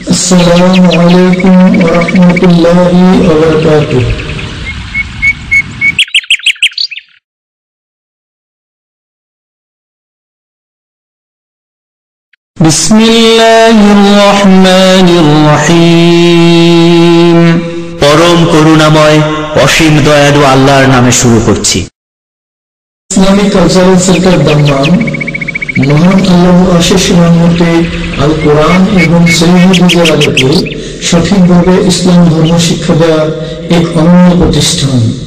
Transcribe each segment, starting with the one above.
السلام عليكم ورحمة الله وبركاته بسم الله الرحمن الرحيم পরম করুণাময় অসীম দয়ালু আল্লাহর নামে শুরু করছি ইসলামিক কালচারাল সেন্টার দাম্মান মহান আল্লাহ আশিস রহমতে আল কোরআন এবং সৈহদের আলোকে সঠিকভাবে ইসলাম ধর্ম শিক্ষা দেওয়ার এক অনন্য প্রতিষ্ঠান।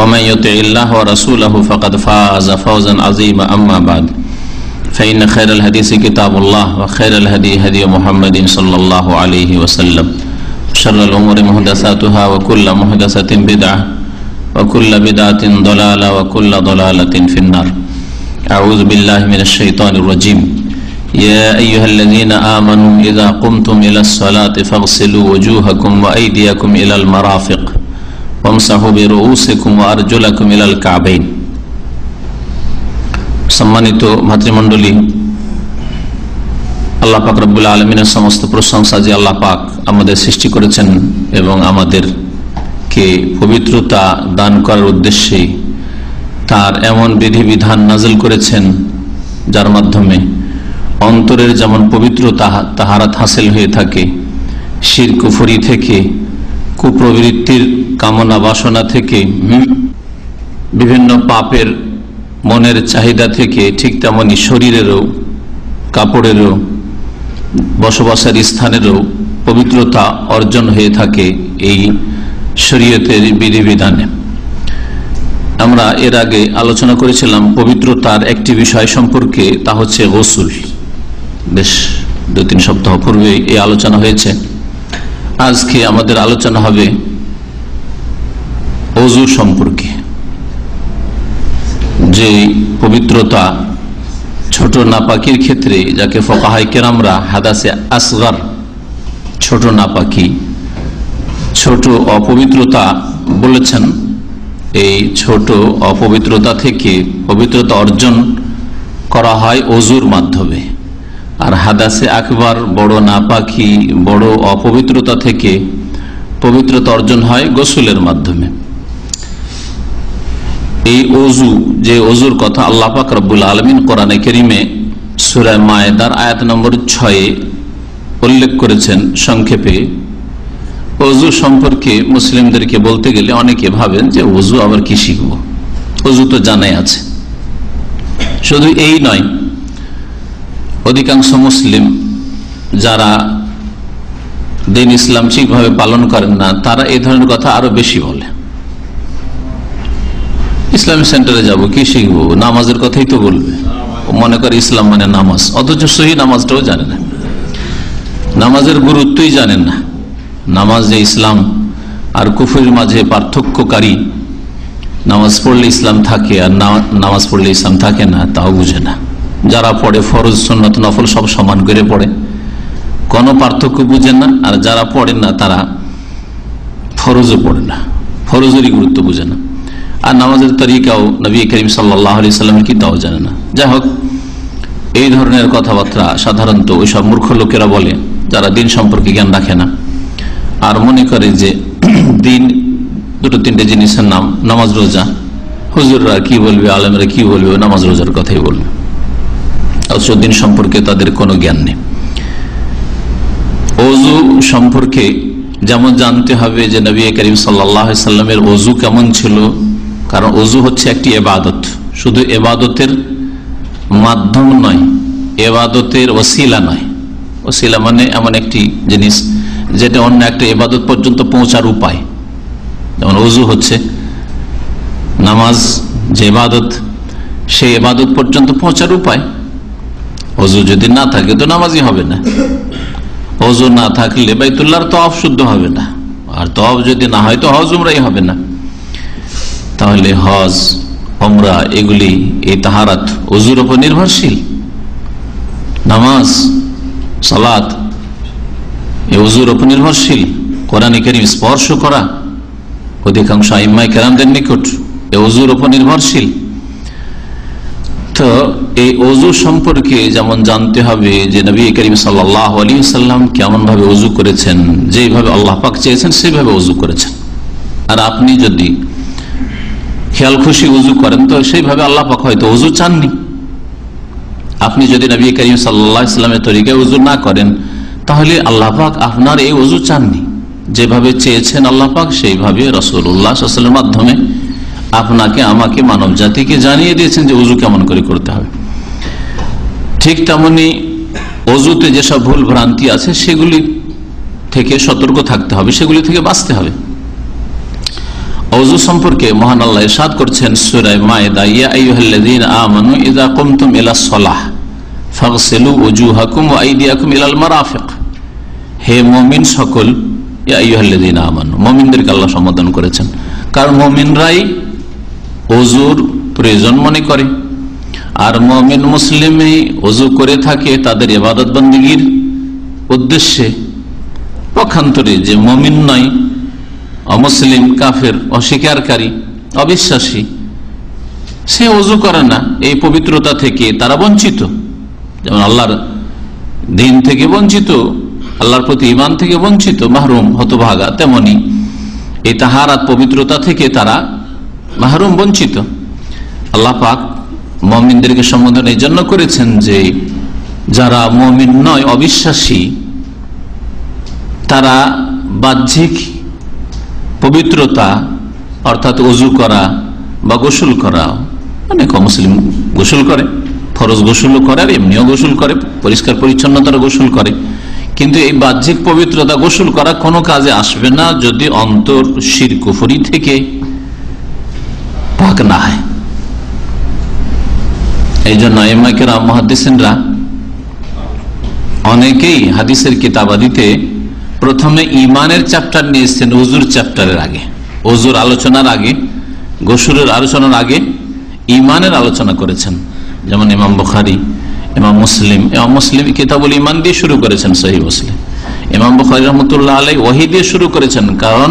ومن يطع الله ورسوله فقد فاز فوزا عظيما أما بعد. فإن خير الحديث كتاب الله وخير الهدي هدي محمد صلى الله عليه وسلم. شر الأمور محدثاتها وكل محدثة بدعة وكل بدعة ضلالة وكل ضلالة في النار. أعوذ بالله من الشيطان الرجيم. يا أيها الذين آمنوا إذا قمتم إلى الصلاة فاغسلوا وجوهكم وأيديكم إلى المرافق. সম্মানিত ভাতৃমণ্ডলী আল্লাহ পাক রব্বুল আলমিনের সমস্ত প্রশংসা যে আল্লাহ পাক আমাদের সৃষ্টি করেছেন এবং আমাদেরকে পবিত্রতা দান করার উদ্দেশ্যে তার এমন বিধিবিধান নাজল করেছেন, যার মাধ্যমে অন্তরের যেমন পবিত্র তাহারাত হাসিল হয়ে থাকে শির কুফরি থেকে কুপ্রবৃত্তির কামনা বাসনা থেকে বিভিন্ন পাপের মনের চাহিদা থেকে ঠিক তেমনি শরীরেরও, কাপড়েরও, বসবাসের স্থানেরও পবিত্রতা অর্জন হয়ে থাকে এই শরীয়তের বিধিবিধানে। আমরা এর আগে আলোচনা করেছিলাম পবিত্রতার একটি বিষয় সম্পর্কে, তা হচ্ছে গোসুল। বেশ দু তিন সপ্তাহ পূর্বে এই আলোচনা হয়েছে। আজকে আমাদের আলোচনা হবে অজু সম্পর্কে। যে পবিত্রতা ছোট নাপাকির ক্ষেত্রে, যাকে ফকাহাই কেরামরা হাদাসে আসগার, ছোট নাপাকি, ছোট অপবিত্রতা বলেছেন, এই ছোট অপবিত্রতা থেকে পবিত্রতা অর্জন করা হয় অজুর মাধ্যমে। আর হাদাসে আকবার, বড় নাপাকি, বড় অপবিত্রতা থেকে পবিত্রতা অর্জন হয় গোসুলের মাধ্যমে। এই অজু যে অজুর কথা আল্লাহ পাক রব্বুল আলমিন কোরআনে কেরিমে সুরায় মায়েদার আয়াত নম্বর ছয়ে উল্লেখ করেছেন সংক্ষেপে। অজু সম্পর্কে মুসলিমদেরকে বলতে গেলে অনেকে ভাবেন যে অজু আবার কি শিখব? অজু তো জানাই আছে। শুধু এই নয়, অধিকাংশ মুসলিম যারা দিন ইসলাম ঠিকভাবে পালন করেন না, তারা এই ধরনের কথা আরও বেশি বলে। ইসলামিক সেন্টারে যাব, কি শিখব? নামাজের কথাই তো বলবে। মনে করে ইসলাম মানে নামাজ, অথচ সহি নামাজটাও জানে না। নামাজের গুরুত্বই জানেন না। নামাজ যে ইসলাম আর কুফুরির মাঝে পার্থক্যকারী, নামাজ পড়লে ইসলাম থাকে আর নামাজ পড়লে ইসলাম থাকে না, তাও বুঝে না। যারা পড়ে ফরজ সন্ন্যত নফল সব সমান করে পড়ে। কোনো পার্থক্য বুঝেন না, আর যারা পড়েন না, তারা ফরজও পড়ে না। ফরজেরই গুরুত্ব বুঝে না। আর নামাজের তরিকাও নবী করিম সাল্লাহ আলি সাল্লামের কি তাও জানে না। যাই হোক, এই ধরনের কথাবার্তা সাধারণত ওইসব মূর্খ লোকেরা বলে, যারা দিন সম্পর্কে জ্ঞান রাখে না। আর মনে করে যে দিন দুটো তিনটে জিনিসের নাম, নামাজ রোজা। হুজুররা কি বলবে, আলমরা কি বলবে, নামাজ রোজার কথাই বলবে। অথচ দিন সম্পর্কে তাদের কোনো জ্ঞান নেই। অজু সম্পর্কে যেমন জানতে হবে যে নবী করিম সাল্লামের অজু কেমন ছিল কারণ অজু হচ্ছে একটি এবাদত। শুধু এবাদতের মাধ্যম নয়, এবাদতের ওসিলা নয়। ওসিলা মানে এমন একটি জিনিস যেটা অন্য একটা এবাদত পর্যন্ত পৌঁছার উপায়। যেমন অজু হচ্ছে নামাজ, যে এবাদত, সেই এবাদত পর্যন্ত পৌঁছার উপায়। অজু যদি না থাকে তো নামাজই হবে না। অজু না থাকলে বাইতুল্লাহর তফ শুদ্ধ হবে না। আর তফ যদি না হয় তো হজুমরাই হবে না। তাহলে হজ ওমরা এগুলি এই তাহারাত অজুর ওপর নির্ভরশীল। নামাজ, সালাত এই অজুর ওপর নির্ভরশীল। কোরআন করিম স্পর্শ করা অধিকাংশ আইম্মাই কেরামদের নিকট এ অজুর ওপর নির্ভরশীল। তো এই অজু সম্পর্কে যেমন জানতে হবে যে নবী করিম সাল্লাহ আলী সাল্লাম কেমন ভাবে অজু করেছেন যেভাবে আল্লাহ পাক চেয়েছেন, সেইভাবে অজু করেছেন। আর আপনি যদি খেয়াল, খুশি, উজু করেন। তো সেইভাবে আল্লাহ পাক হয়তো উজু চাননি। আপনি যদি নবী করিম সাল্লা ইসলামের তরিকায় উজু না করেন, তাহলে আল্লাহ পাক আপনার এই উজু চাননি। যেভাবে চেয়েছেন আল্লাহ পাক, সেইভাবে রসুল্লাহামের মাধ্যমে আপনাকে, আমাকে মানব জাতিকে জানিয়ে দিয়েছেন যে উজু কেমন করে করতে হবে। ঠিক তেমনি অজুতে যেসব ভুল ভ্রান্তি আছে, সেগুলি থেকে সতর্ক থাকতে হবে, সেগুলি থেকে বাঁচতে হবে। অজু সম্পর্কে মহান আল্লাহ ইরশাদ করছেন সূরা মায়েদা, ইয়া আইয়ুহাল্লাযীনা আমানু ইযা কুমতুম ইলা সলাহ, ফাগসিলু ওজুহাকুম ওয়া আইদিয়াকুম ইলাল মারাফিক। হে মুমিন সকল, ইয়া আইয়ুহাল্লাযীনা আমানু, মুমিনদেরকে আল্লাহ সম্বোধন করেছেন। কারণ মুমিনরাই অজুর প্রয়োজন মনে করে। আর মুমিন মুসলিমে অজু করে থাকে তাদের ইবাদত বন্দীগীর উদ্দেশ্যে। পক্ষান্তরে যে মুমিন নয় অমুসলিম, কাফের, অস্বীকারী, অবিশ্বাসী, সে অজু করে না, এই পবিত্রতা থেকে তারা বঞ্চিত। যেমন আল্লাহর দিন থেকে বঞ্চিত, আল্লাহর প্রতি ইমান থেকে বঞ্চিত, মাহরুম, হতভাগা, তেমনি এই তাহারাত পবিত্রতা থেকে তারা মাহরুম, বঞ্চিত। আল্লাহ পাক মমিনদেরকে সম্বোধন এই জন্য করেছেন যে, যারা মমিন নয়, অবিশ্বাসী, তারা বাহ্যিক পবিত্রতা, অর্থাৎ অজু করা বা গোসল করা, অনেক মুসলিম গোসল করে, ফরজ গোসলও করে আর এমনিও গোসল করে, পরিষ্কার পরিচ্ছন্নতার গোসল করে। কিন্তু এই বাহ্যিক পবিত্রতা গোসল করা কোনো কাজে আসবে না যদি অন্তর শির কুফরি থেকে পাক না হয়। এই জন্য এমাকেরা মহাদিসেনরা অনেকেই হাদিসের কিতাবাদিতে প্রথমে ইমানের চ্যাপ্টার নিয়ে এসছেন অজুর চ্যাপ্টারের আগে। অজুর আলোচনার আগে, গোসুরের আলোচনার আগে ইমানের আলোচনা করেছেন। যেমন ইমাম বখারি, ইমাম মুসলিম ইমাম মুসলিম কিতাবুল ইমান দিয়ে শুরু করেছেন সহি মুসলিম। ইমাম বখারি রহমতুল্লাহ আলাই ওয়াহি দিয়ে শুরু করেছেন, কারণ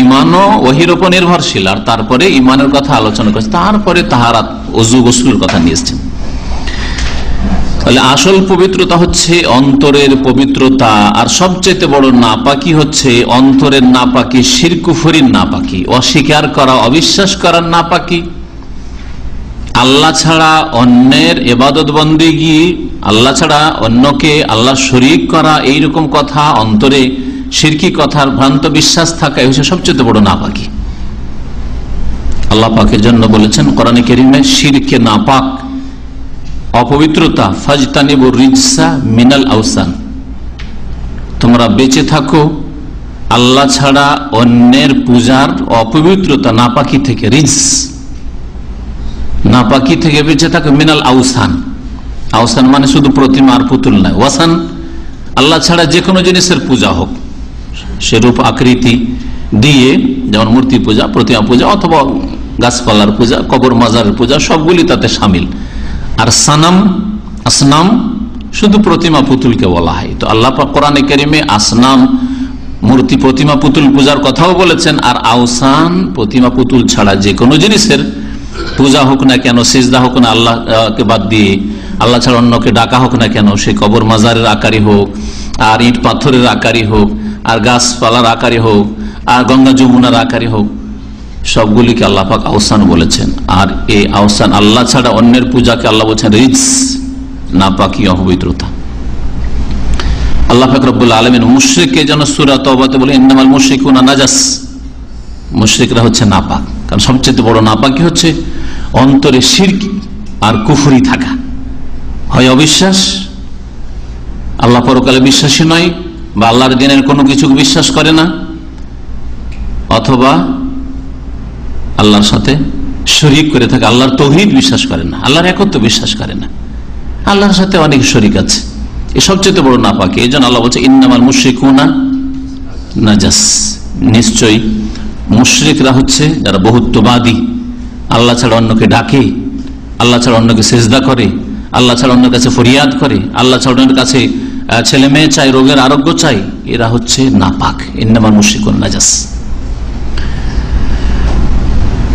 ইমানও ওহির ওপর নির্ভরশীল, আর তারপরে ইমানের কথা আলোচনা করেছে তারপরে তাহারা অজু গোসুলের কথা নিয়ে এসছেন। তাহলে আসল পবিত্রতা হচ্ছে অন্তরের পবিত্রতা, আর সবচেয়ে বড় নাপাকি হচ্ছে অন্তরের নাপাকি, শিরকুফরির নাপাকি। অস্বীকার করা, অবিশ্বাস করার নাপাকি। আল্লাহ ছাড়া অন্যের এবাদত বন্দিগি আল্লাহ ছাড়া অন্যকে আল্লাহ শরিক করা, এইরকম কথা অন্তরে সিরকি কথার ভ্রান্ত বিশ্বাস থাকা হচ্ছে সবচেয়ে বড় নাপাকি। আল্লাহ পাকের জন্য বলেছেন কোরআনে কেরিমে, শিরকে নাপাক। অপবিত্রতা, ফাজতানিবু রিজসা মিনাল আউসান তোমরা বেঁচে থাকো, আল্লাহ ছাড়া অন্যের পূজার অপবিত্রতা নাপাকি থেকে রিজ নাপাকি থেকে বেঁচে থাকো মিনাল আউসান আউসান মানে শুধু প্রতিমা আর পুতুল নয়। ওয়াসান, আল্লাহ ছাড়া যে কোনো জিনিসের পূজা হোক। সেরূপ আকৃতি দিয়ে, যেমন মূর্তি পূজা, প্রতিমা পূজা, অথবা গাছপালার পূজা, কবর মাজারের পূজা, সবগুলি তাতে সামিল। আর সানাম, আসনাম শুধু প্রতিমা পুতুলকে বলা হয়। তো আল্লাহ কোরআনে কেরিমে আসনাম, মূর্তি প্রতিমা পুতুল পূজার কথাও বলেছেন, আর আউসান প্রতিমা পুতুল ছাড়া যে কোনো জিনিসের পূজা হোক না কেন, সিজদা হোক না, আল্লাহকে বাদ দিয়ে, আল্লাহ ছাড়া অন্যকে ডাকা হোক না কেন, সে কবর মাজারের আকারই হোক, আর ইট পাথরের আকারই হোক, আর গাছপালার আকারই হোক, আর গঙ্গা যমুনার আকারই হোক সবগুলিকে আল্লাহ পাক আহসান বলেছেন। আর এই আহসান আল্লাহ ছাড়া অন্যের পূজাকে আল্লাহ বলছেন রিজ না পাকি অপবিত্রতা। আল্লাহ ফাকরবুল্লা আলমিন মুশ্রিককে যেন সুরা বলে ইন্দামাল মুশ্রিক নাজাস। মুশ্রিকরা হচ্ছে নাপাক। কারণ সবচেয়ে বড় নাপাকি হচ্ছে অন্তরে শির্ক আর কুফুরি থাকা। হয় অবিশ্বাস? আল্লাহ পরকালে বিশ্বাসী নয় বা আল্লাহর দিনের কোনো কিছু বিশ্বাস করে না। অথবা আল্লাহর সাথে শরিক করে থাকে। আল্লাহর তৌহিদ বিশ্বাস করে না, আল্লাহর একত্র বিশ্বাস করে না। আল্লাহর সাথে অনেক শরিক আছে। এ সবচেয়ে বড় না পাকে এই জন্য আল্লাহ বলছে, ইন্নামাল মুশ্রিকুনা নাজাস। নিশ্চয়ই মুশ্রিকরা হচ্ছে যারা বহুত্ববাদী। আল্লাহ ছাড়া অন্যকে ডাকে, আল্লাহ ছাড়া অন্যকে সেজদা করে, আল্লাহ ছাড়া অন্যের কাছে ফরিয়াদ করে, আল্লাহ ছাড়া অন্যের কাছে ছেলে মেয়ে চাই, রোগের আরোগ্য চাই, এরা হচ্ছে নাপাক। ইন্নামাল মুশ্রিকুন নাজাস।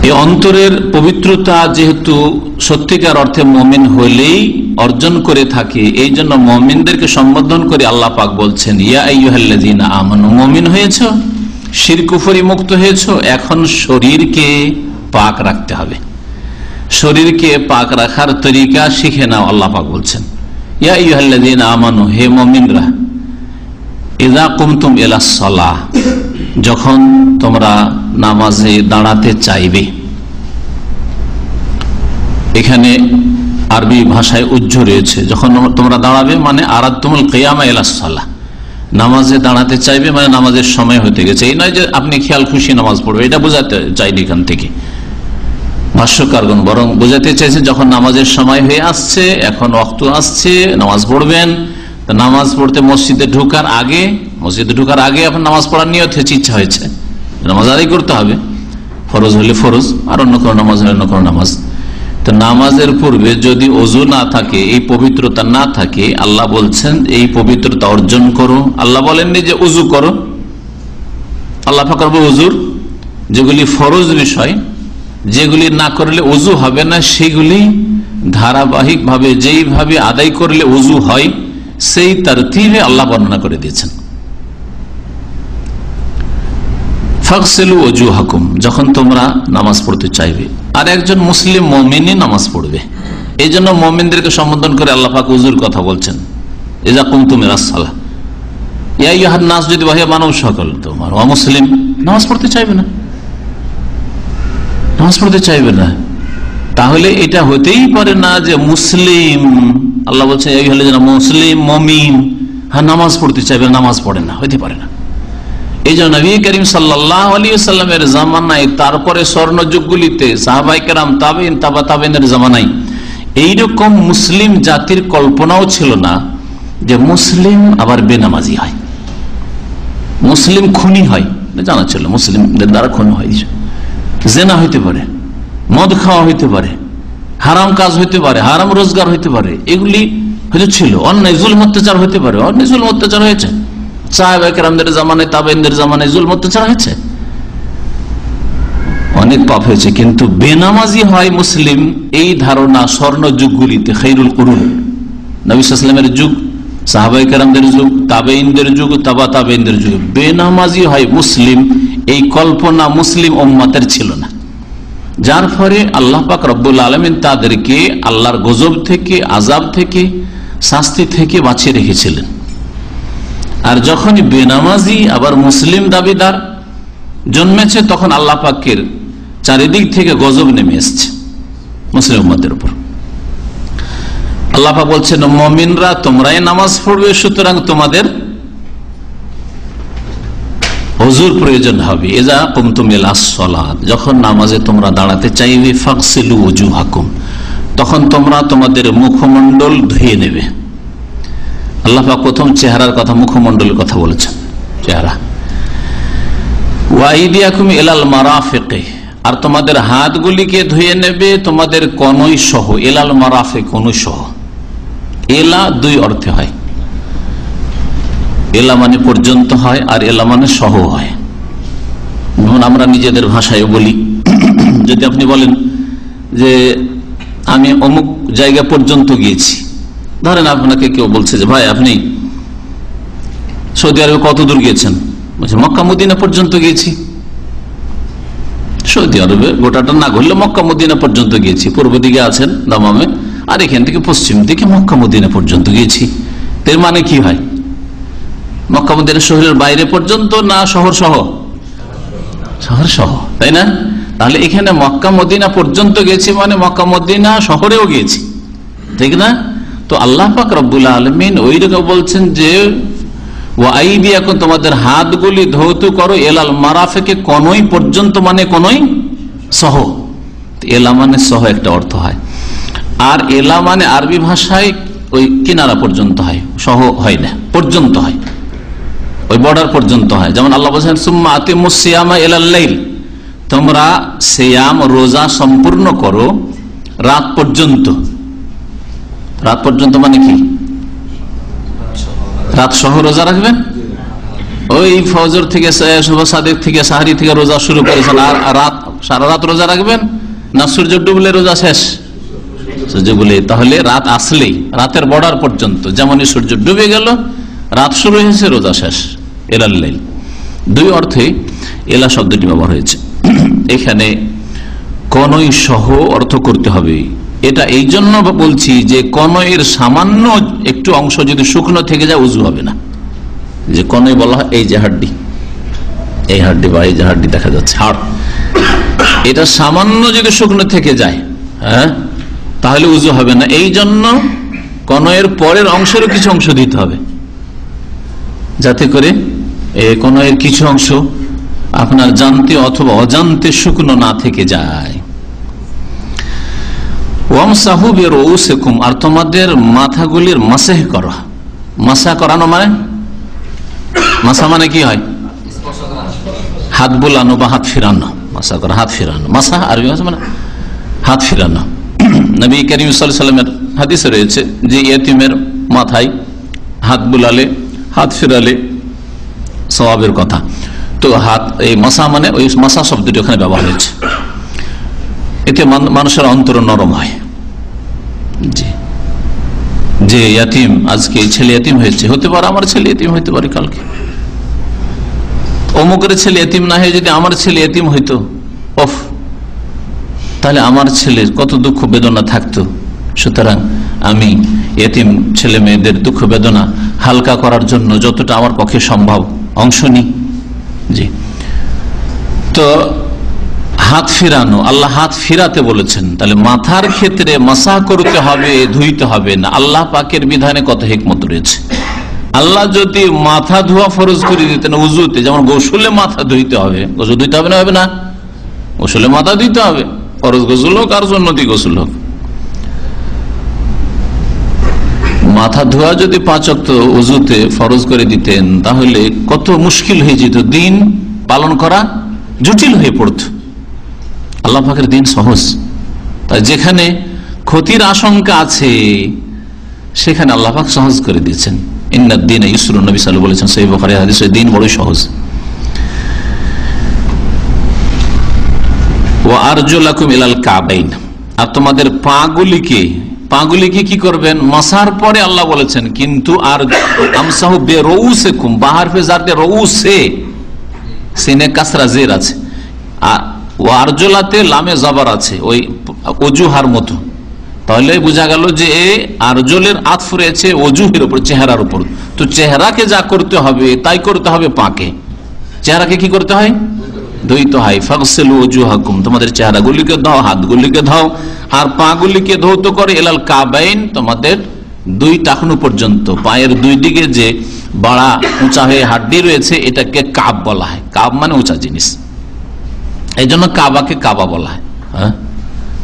এই অন্তরের পবিত্রতা যেহেতু সত্যিকার অর্থে মমিন হলেই অর্জন করে থাকে, এই জন্য মমিনদেরকে সম্বোধন করে আল্লাহ পাক বলছেন, ইয়া আমানু, মমিন হয়েছ? শিরকুফরি মুক্ত হয়েছ? এখন শরীরকে পাক রাখতে হবে। শরীরকে পাক রাখার তরিকা শিখে নাও, আল্লাহ পাক বলছেন। ইয়া ইহাল্লাদিন আমানু, হে মমিনরা ইদা কুমতুম এলা সলাহ, যখন তোমরা নামাজে দাঁড়াতে চাইবে। এখানে আরবি ভাষায় উজ্জ রয়েছে, যখন তোমরা দাঁড়াবে মানে আরাতুমুল কেয়ামা এলাসাল্লাহ নামাজে দাঁড়াতে চাইবে মানে নামাজের সময় হতে গেছে। এই নয় যে আপনি খেয়াল খুশি নামাজ পড়বে, এটা বোঝাতে চাইনি এখান থেকে। ভাষ্যকারগণ বরং বোঝাতে চাইছে, যখন নামাজের সময় হয়ে আসছে, এখন অক্ত আসছে, নামাজ পড়বেন নামাজ পড়তে মসজিদে ঢুকার আগে, মসজিদে ঢুকার আগে এখন নামাজ পড়ার নিয়ত হয়েছে, ইচ্ছা হয়েছে। নামাজ আদায় করতে হবে। ফরজ হলে ফরজ, আর অন্য কোনো নামাজ হলে অন্য কোনো নামাজ। তো নামাজের পূর্বে যদি অজু না থাকে, এই পবিত্রতা না থাকে, আল্লাহ বলছেন, এই পবিত্রতা অর্জন করো। আল্লাহ বলেননি যে উজু করো। আল্লাহ ফাকর উজুর যেগুলি ফরজ বিষয়, যেগুলি না করলে উজু হবে না, সেগুলি ধারাবাহিকভাবে যেইভাবে আদায় করলে উজু হয়, সেই তার তীরে আল্লাহ বর্ণনা করে দিয়েছেন। ফাকসেলু হাকুম যখন তোমরা নামাজ পড়তে চাইবে। আর একজন মুসলিম মমিনই নামাজ পড়বে। এই জন্য মমিনদেরকে সম্বোধন করে আল্লাহ পাক উজুর কথা বলছেন এজা কুম তুমি রাসালা ইয়াহার নাচ যদি বাহিয়া মানব সকল তোমার। অমুসলিম নামাজ পড়তে চাইবে না। নামাজ পড়তে চাইবে না। তাহলে এটা হতেই পারে না যে মুসলিম, আল্লাহ বলছে মুসলিম মমিন হ্যাঁ নামাজ পড়তে চাইবে নামাজ পড়ে না। হইতে পারে না। এই জন্য নবী করিম সাল্লাহ আলী জামানায়, তারপরে স্বর্ণ যুগগুলিতে সাহাবাই কেরাম তাবেন তাবা তাবেনের এইরকম মুসলিম জাতির কল্পনাও ছিল না যে মুসলিম আবার বেনামাজি হয়। মুসলিম খুনি হয়। জানা ছিল, মুসলিমদের দ্বারা খুন হয়। জেনা হইতে পারে, মদ খাওয়া হইতে পারে, হারাম কাজ হইতে পারে, হারাম রোজগার হইতে পারে, এগুলি হয়তো ছিল। অন্যায় জুল অত্যাচার হইতে পারে, অন্যায় জুল অত্যাচার হয়েছে। সাহেবের জামানায় তাবেনদের জামানায় জুল অত্যাচার হয়েছে? অনেক পাপ হয়েছে, কিন্তু বেনামাজি হয় মুসলিম এই ধারণা স্বর্ণ যুগগুলিতে করুন। যুগ সাহাবাইকার যুগ তাবেইনদের যুগ, তাবা তাবেইনদের যুগ। বেনামাজি হয় মুসলিম, এই কল্পনা মুসলিম ওম্মাতের ছিল না। যার ফলে আল্লাহ পাক রব্বুল আলমিন তাদেরকে আল্লাহর গজব থেকে আজাব থেকে, শাস্তি থেকে বাঁচিয়ে রেখেছিলেন। আর যখনই বেনামাজি আবার মুসলিম দাবিদার জন্মেছে, তখন আল্লাহ পাকের চারিদিক থেকে গজব নেমে এসছে মুসলিম উপর। আল্লাপা বলছেন, মমিনরা তোমরাই নামাজ পড়বে, সুতরাং তোমাদের হজুর প্রয়োজন হবে। এজা কুমতুম যখন নামাজে তোমরা দাঁড়াতে চাইবে ফাকসিলু হাকুম তখন তোমরা তোমাদের মুখমণ্ডল ধুয়ে নেবে। আল্লাহ প্রথম চেহারার কথা মুখমণ্ডলের কথা বলেছেন, চেহারা। এলাল মারাফেকে, আর তোমাদের হাতগুলিকে ধুয়ে নেবে তোমাদের কনই সহ এলাল মারাফে কনই সহ এলা দুই অর্থে হয়। এলা মানে পর্যন্ত হয়, আর এলা মানে সহ হয়। যেমন আমরা নিজেদের ভাষায় বলি, যদি আপনি বলেন যে আমি অমুক জায়গা পর্যন্ত গিয়েছি ধরেন আপনাকে কেউ বলছে যে, ভাই, আপনি সৌদি আরবে কত দূর গিয়েছেন? বলছে, মক্কা, মদিনা পর্যন্ত গিয়েছি। সৌদি আরবে গোটাটা না ঘুরলে মক্কা, মদিনা পর্যন্ত গিয়েছি। পূর্ব দিকে আছেন দামামে, আর এখান থেকে পশ্চিম দিকে মক্কা, মদিনা পর্যন্ত গিয়েছি। এর মানে কি হয় মক্কা, মদিনা শহরের বাইরে পর্যন্ত না শহর সহ? শহর সহ, তাই না? তাহলে এখানে মক্কা পর্যন্ত গেছি মানে মক্কা, মদিনা শহরেও গিয়েছি, ঠিক না? তো আল্লাহ পাক রব্বুল আলমিন ওই রকম বলছেন যে ও আইবি এখন তোমাদের হাতগুলি ধৌত করো, এলাল মারাফেকে কনই পর্যন্ত মানে কনই সহ। এলা মানে সহ একটা অর্থ হয়। আর এলা মানে আরবি ভাষায় ওই কিনারা পর্যন্ত হয়, সহ হয় না, পর্যন্ত হয়। ওই বর্ডার পর্যন্ত হয়। যেমন আল্লাহ বলছেন, সুম্মা আতিমুসিয়ামা এলাল্লাইল তোমরা সিয়াম, রোজা সম্পূর্ণ করো রাত পর্যন্ত। রাত পর্যন্ত মানে কি? রাত সহ রোজা রাখবেন? ওই ফজর থেকে শুভ সাদেক থেকে সাহারি থেকে রোজা শুরু করেছেন। আর রাত, সারা রাত রোজা রাখবেন না সূর্য ডুবলে রোজা শেষ? সূর্য বলে তাহলে রাত আসলেই, রাতের বর্ডার পর্যন্ত যেমনই সূর্য ডুবে গেল, রাত শুরু হয়েছে, রোজা শেষ। এলাল্লাইল দুই অর্থে এলা শব্দটি ব্যবহার হয়েছে। এখানে কনই সহ অর্থ করতে হবে। এটা এই জন্য বলছি যে কনয়ের সামান্য একটু অংশ যদি শুকনো থেকে যায়, উজু হবে না। যে কনই বলা হয়, এই যে হাড্ডি, এই হাড্ডি বা এই যে হাড্ডি দেখা যাচ্ছে, হাড়। এটা সামান্য যদি শুকনো থেকে যায় হ্যাঁ তাহলে উজু হবে না। এই জন্য কনয়ের পরের অংশেরও কিছু অংশ দিতে হবে। যাতে করে কনয়ের কিছু অংশ আপনার জানতে অথবা অজান্তে শুকনো না থেকে যায়। ওয়াম সাহুবের ওসেকুম আর তোমাদের মাথাগুলির মাসেহ করা। মাসা করানো মানে? মাসা মানে কি হয়? হাত বোলানো বা হাত ফিরানো। মাসা করা, হাত ফিরানো। মাসা ভাষা মানে? হাত ফিরানো। নবী করিম সাল্লামের হাদিসে রয়েছে যে ইয়তিমের মাথায় হাত বুলালে, হাত ফিরালে স্বভাবের কথা। তো হাত, এই মশা মানে ওই মশা শব্দটি ওখানে ব্যবহার হয়েছে। এতে মানুষের অন্তর নরম হয়। জি। যে ইয়াতিম, আজকে ছেলে এতিম হয়েছে। হতে পারে আমার ছেলে এতিম হইতে পারে কালকে। অমুকের ছেলে এতিম না হয়ে যদি আমার ছেলে এতিম হইতো অফ তাহলে আমার ছেলে কত দুঃখ বেদনা থাকতো। সুতরাং আমি এতিম ছেলে মেয়েদের দুঃখ বেদনা হালকা করার জন্য যতটা আমার পক্ষে সম্ভব অংশ নিই। জি। তো হাত ফিরানো, আল্লাহ হাত ফিরাতে বলেছেন। তাহলে মাথার ক্ষেত্রে মাসা করতে হবে, ধুইতে হবে না। আল্লাহ পাকের বিধানে কত হেকমত রয়েছে। আল্লাহ যদি মাথা ধোয়া ফরজ করে দিতেন উজুতে, যেমন গোসলে মাথা ধুইতে হবে, গোসল ধুইতে হবে না হবে না? গোসলে মাথা ধুইতে হবে। ফরজ গোসল হোক আর সন্নতি গোসল হোক। মাথা ধোয়া যদি পাঁচক্ত উজুতে ফরজ করে দিতেন, তাহলে কত মুশকিল হয়ে যেত। দিন পালন করা জটিল হয়ে পড়ত। আল্লাহ দিন সহজ। তাই যেখানে ক্ষতির আশঙ্কা আছে, সেখানে আল্লাহ সহজ করে দিয়েছেন। ইন্নার দিন ইসরুল নবী সাল বলেছেন সেই বখারি হাদিস দিন বড়ই সহজ। ও আরজুলাকুম ইলাল কাবাইন। আর তোমাদের পাগুলিকে পাগুলিকে কি করবেন? মশার পরে আল্লাহ বলেছেন, কিন্তু আর আমসাহু বে রৌসে কুম বাহার সিনে কাসরা জের আছে। আর ও আরজোলাতে লামে জবর আছে, ওই অজুহার মতো। তাহলে বোঝা গেল যে আরজলের আতফ রয়েছে অজুহের উপর, চেহারার উপর। তো চেহারাকে যা করতে হবে, তাই করতে হবে পাকে। চেহারাকে কি করতে হয়? ধুইতে হয়। ফাকসেল অজু হাকুম তোমাদের চেহারাগুলিকে ধাও, হাতগুলিকে ধাও, আর পাগুলিকে ধৌত করে এলাল কাবাইন, তোমাদের দুই টাকনু পর্যন্ত। পায়ের দুই দিকে যে বাড়া উঁচা হয়ে হাড্ডি রয়েছে, এটাকে কাব বলা হয়। কাব মানে উঁচা জিনিস। এই জন্য কাবাকে কাবা বলা হয় হ্যাঁ?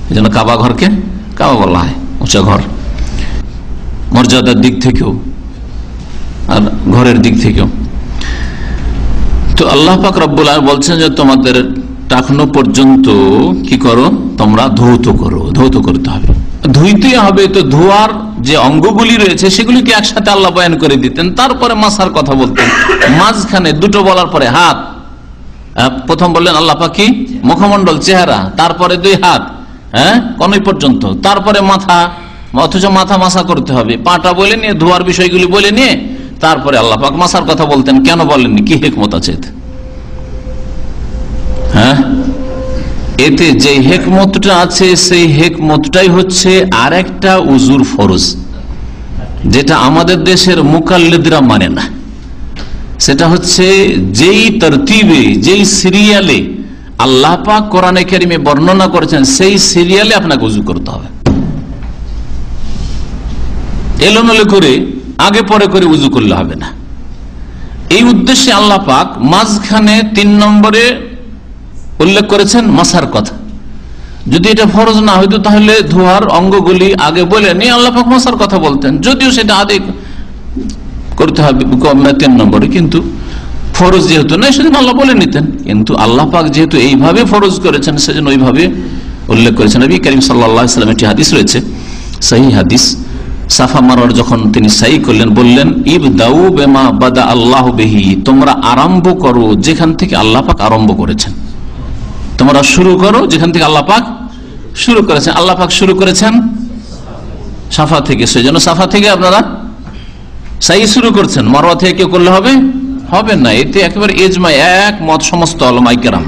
এই জন্য কাবা ঘরকে কাবা বলা হয়, উঁচা ঘর। মর্যাদার দিক থেকেও আর ঘরের দিক থেকেও। তো আল্লাহ পাক রব্বুল বলছেন যে তোমাদের টাকনো পর্যন্ত কি করো? তোমরা ধৌত করো, ধৌত করতে হবে। ধুইতে হবে তো ধোয়ার যে অঙ্গগুলি রয়েছে, সেগুলিকে একসাথে আল্লাহ বয়ান করে দিতেন। তারপরে মাসার কথা বলতেন। মাঝখানে দুটো বলার পরে হাত প্রথম বললেন আল্লাহ পাকি মুখমন্ডল চেহারা, তারপরে দুই হাত হ্যাঁ কনই পর্যন্ত, তারপরে মাথা, অথচ মাথা মাসা করতে হবে, পাটা বলে নিয়ে, ধোয়ার বিষয়গুলি বলে নিয়ে, তারপরে আল্লাহ পাক মাসার কথা বলতেন, কেন বলেননি, কি হেকমত আছে? হ্যাঁ এতে যে হেকমতটা আছে, সেই হেকমতটাই হচ্ছে আর একটা উজুর ফরজ, যেটা আমাদের দেশের মুকাল্লিদরা মানে না সেটা হচ্ছে যেই তরতিবে, যেই সিরিয়ালে আল্লাহ পাক কোরআনে কারিমে বর্ণনা করেছেন, সেই সিরিয়ালে আপনাকে উজু করতে হবে। এলোমেলো করে, আগে পরে করে উজু করলে হবে না। এই উদ্দেশ্যে আল্লাহ পাক মাঝখানে তিন নম্বরে উল্লেখ করেছেন মাসার কথা। যদি এটা ফরজ না হইতো, তাহলে ধোয়ার অঙ্গগুলি আগে বলে নিয়ে আল্লাহ পাক মাসার কথা বলতেন। যদিও সেটা আগে করতে হবে তিন নম্বরে, কিন্তু ফরজ যেহেতু নয় সেজন্য আল্লাহ বলে নিতেন। কিন্তু আল্লাহ পাক যেহেতু এইভাবে ফরজ করেছেন, সেজন্য ওইভাবে উল্লেখ করেছেন। নবী করিম ইসলাম একটি হাদিস রয়েছে সেই হাদিস। সাফা মারার যখন তিনি সাই করলেন, বললেন ইব দাউ বেমা বাদা আল্লাহ বেহি তোমরা আরম্ভ করো যেখান থেকে আল্লাহ পাক আরম্ভ করেছেন। তোমরা শুরু করো যেখান থেকে আল্লাহ পাক শুরু করেছেন। আল্লাহ পাক শুরু করেছেন সাফা থেকে। সেই জন্য সাফা থেকে আপনারা সাই শুরু করছেন মারোয়া থেকে কেউ করলে হবে? হবে না, এতে একেবারে এজমাই এক মত সমস্ত আলমাইকেরাম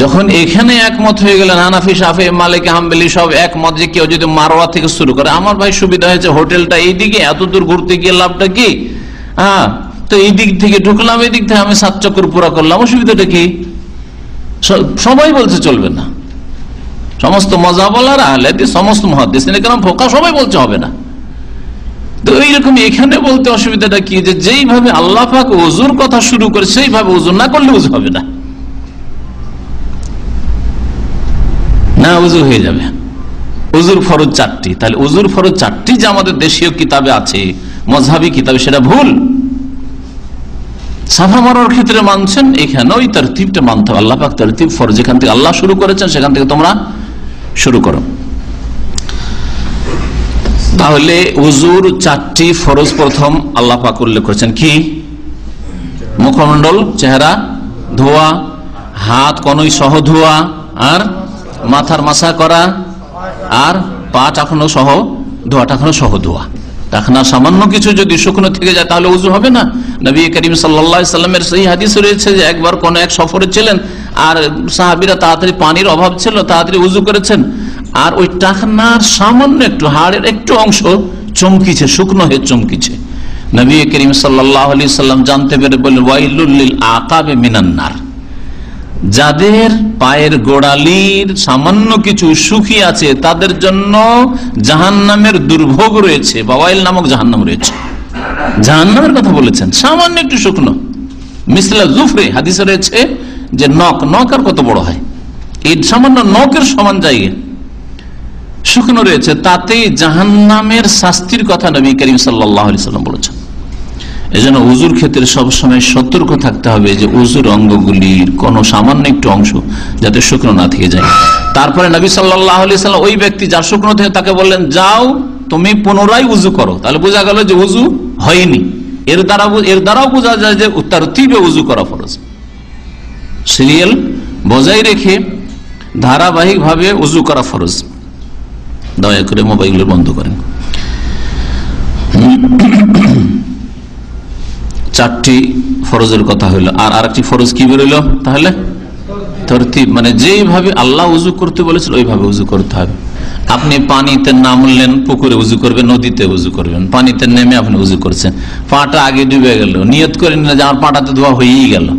যখন এখানে একমত হয়ে গেলেন, হানাফি সাফে মালিক, হাম্বেলি সব একমত যে কেউ যদি মারোয়া থেকে শুরু করে, আমার ভাই সুবিধা হয়েছে হোটেলটা এইদিকে এত দূর ঘুরতে গিয়ে লাভটা কি? হ্যাঁ তো এই দিক থেকে ঢুকলাম এই দিক থেকে আমি সাত চক্কর পুরা করলাম, অসুবিধাটা কি? সবাই বলছে চলবে না। সমস্ত মজা বলার আহলে সমস্ত মহাদেশ কারণ ফোকা, সবাই বলছে হবে না। তো এইরকম এখানে বলতে অসুবিধাটা কি? যেইভাবে আল্লাহ ওজুর কথা শুরু করে সেইভাবে ওজুর না করলে উজু হবে না। না উজু হয়ে যাবে। উজুর ফরজ চারটি। তাহলে উজুর ফরজ চারটি যে আমাদের দেশীয় কিতাবে আছে মজহাবি কিতাবে, সেটা ভুল। সাফা মারার ক্ষেত্রে মানছেন এখানে ওই তরতিবটা মানতে হবে। আল্লাহ পাক তরতিব ফরজ, যেখান থেকে আল্লাহ শুরু করেছেন, সেখান থেকে তোমরা শুরু করো। তাহলে উজুর চারটি ফরজ প্রথম আল্লাহ পাক উল্লেখ করেছেন। কি? মুখমন্ডল চেহারা, ধোয়া, হাত কনই সহ ধোয়া, আর মাথার মাসা করা, আর পা টাকানো সহ, ধোয়া টাকানো সহ ধোয়া। টাকনা সামান্য কিছু যদি শুকনো থেকে যায়, তাহলে উজু হবে না? নবী করিম সাল্লামের সেই হাদিস রয়েছে যে একবার কোন এক সফরে ছিলেন, আর সাহাবিরা তাড়াতাড়ি পানির অভাব ছিল, তাড়াতাড়ি উজু করেছেন। আর ওই টাকনার সামান্য একটু হাড়ের একটু অংশ চমকিছে, শুকনো হয়ে চমকিছে। নবী করিম সাল্লাহ আলি সাল্লাম জানতে পেরে বললেন ওয়াইলুল্লিল আকাবে মিনান্নার যাদের পায়ের গোড়ালির সামান্য কিছু সুখী আছে, তাদের জন্য জাহান্নামের দুর্ভোগ রয়েছে বাবাইল নামক জাহান্নাম রয়েছে। জাহান্নামের কথা বলেছেন, সামান্য একটু শুকনো। মিসলা জুফরে হাদিসে রয়েছে যে নখ নখ আর কত বড় হয়? এই সামান্য নখের সমান জায়গা শুকনো রয়েছে, তাতেই জাহান্নামের শাস্তির কথা নবী করিম আলি সাল্লাম বলেছেন। এই জন্য উজুর ক্ষেত্রে সবসময় সতর্ক থাকতে হবে যে উজুর অঙ্গগুলির কোন সামান্য একটু অংশ যাতে শুকনো না থেকে যায়। তারপরে নবী সাল্লাহ সাল্লাম ওই ব্যক্তি যার শুকনো থেকে তাকে বললেন, যাও, তুমি পুনরায় উজু করো। তাহলে বোঝা গেল যে উজু হয়নি। এর দ্বারা এর দ্বারাও বোঝা যায় যে তার তীব্র উজু করা ফরজ। সিরিয়াল বজায় রেখে ধারাবাহিকভাবে উজু করা ফরজ। দয়া করে মোবাইলগুলো বন্ধ করেন। চারটি ফরজের কথা হইল। আর আরেকটি ফরজ কি বেরোলো তাহলে মানে যেভাবে আল্লাহ উজু করতে বলেছিল ওইভাবে উজু করতে হবে। আপনি পানিতে নামলেন, পুকুরে উজু করবেন, নদীতে উজু করবেন। পানিতে নেমে আপনি উজু করছেন। পাটা আগে ডুবে গেল। নিয়ত করে নিলে যে আমার পাটাতে ধোয়া হয়েই গেল।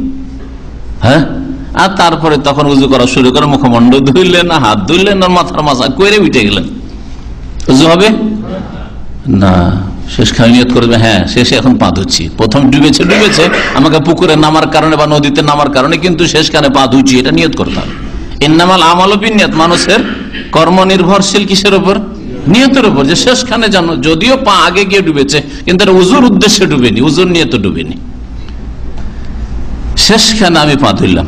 হ্যাঁ? আর তারপরে তখন উজু করা শুরু করে মুখমন্ড ধুইলেন, হাত ধুইলেন আর মাথার মাথা করে উঠে গেলেন। উজু হবে? না, শেষ খালি নিয়ত করবে হ্যাঁ শেষে এখন পা ধুচ্ছি। প্রথম ডুবেছে ডুবেছে, আমাকে পুকুরে নামার কারণে বা নদীতে নামার কারণে কিন্তু শেষ কানে পা ধুচ্ছি, এটা নিয়ত করতাম ইন্নামাল আমল নিয়ত মানুষের কর্ম নির্ভরশীল কিসের উপর? নিয়তের উপর, যে শেষখানে জানো যদিও পা আগে গিয়ে ডুবেছে, কিন্তু উজুর উদ্দেশ্যে ডুবেনি, উজুর নিয়ত ডুবেনি। শেষখানে আমি পা ধরলাম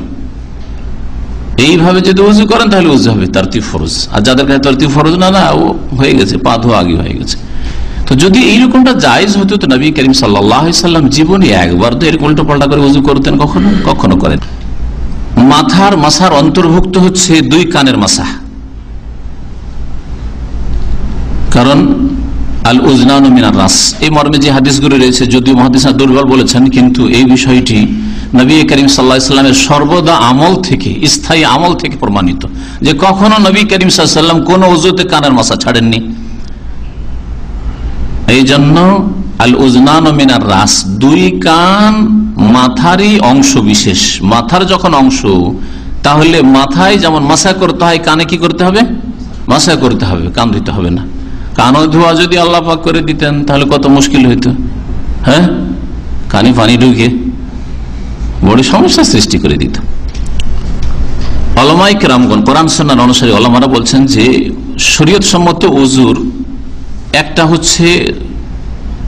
এইভাবে যদি উজু করেন, তাহলে উজু হবে তারতি ফরজ। আর যাদের কাছে তারতি ফরজ না না, ও হয়ে গেছে, পা ধোয়া আগে হয়ে গেছে। তো যদি এইরকমটা জায়জ হতো, তো নবী করিম সাল্লাম জীবনে একবার তো এরকম উল্টো পাল্টা করে উজু করতেন কখনো? কখনো করেন। মাথার মাসার অন্তর্ভুক্ত হচ্ছে দুই কানের মাসা কারণ আল উজনান মিনার রাস এই মর্মে যে হাদিসগুলি রয়েছে, যদিও মহাদিস দুর্বল বলেছেন, কিন্তু এই বিষয়টি নবী করিম সাল্লা ইসলামের সর্বদা আমল থেকে, স্থায়ী আমল থেকে প্রমাণিত। যে কখনো নবী করিম সাল্লাম কোন উজুতে কানের মাসা ছাড়েননি। এই জন্য আল উজনান মিনার রাস দুই কান মাথারই অংশ বিশেষ। মাথার যখন অংশ, তাহলে মাথায় যেমন মাসা করতে হয়, কানে কি করতে হবে? মাসা করতে হবে, কান দিতে হবে না। কানও ধোয়া যদি আল্লাহ পাক করে দিতেন, তাহলে কত মুশকিল হইতো। হ্যাঁ? কানে পানি ঢুকে বড় সমস্যা সৃষ্টি করে দিত। অলমাইক রামগণ কোরআন সন্ন্যার অনুসারী অলমারা বলছেন যে শরীয়ত সম্মত উজুর একটা হচ্ছে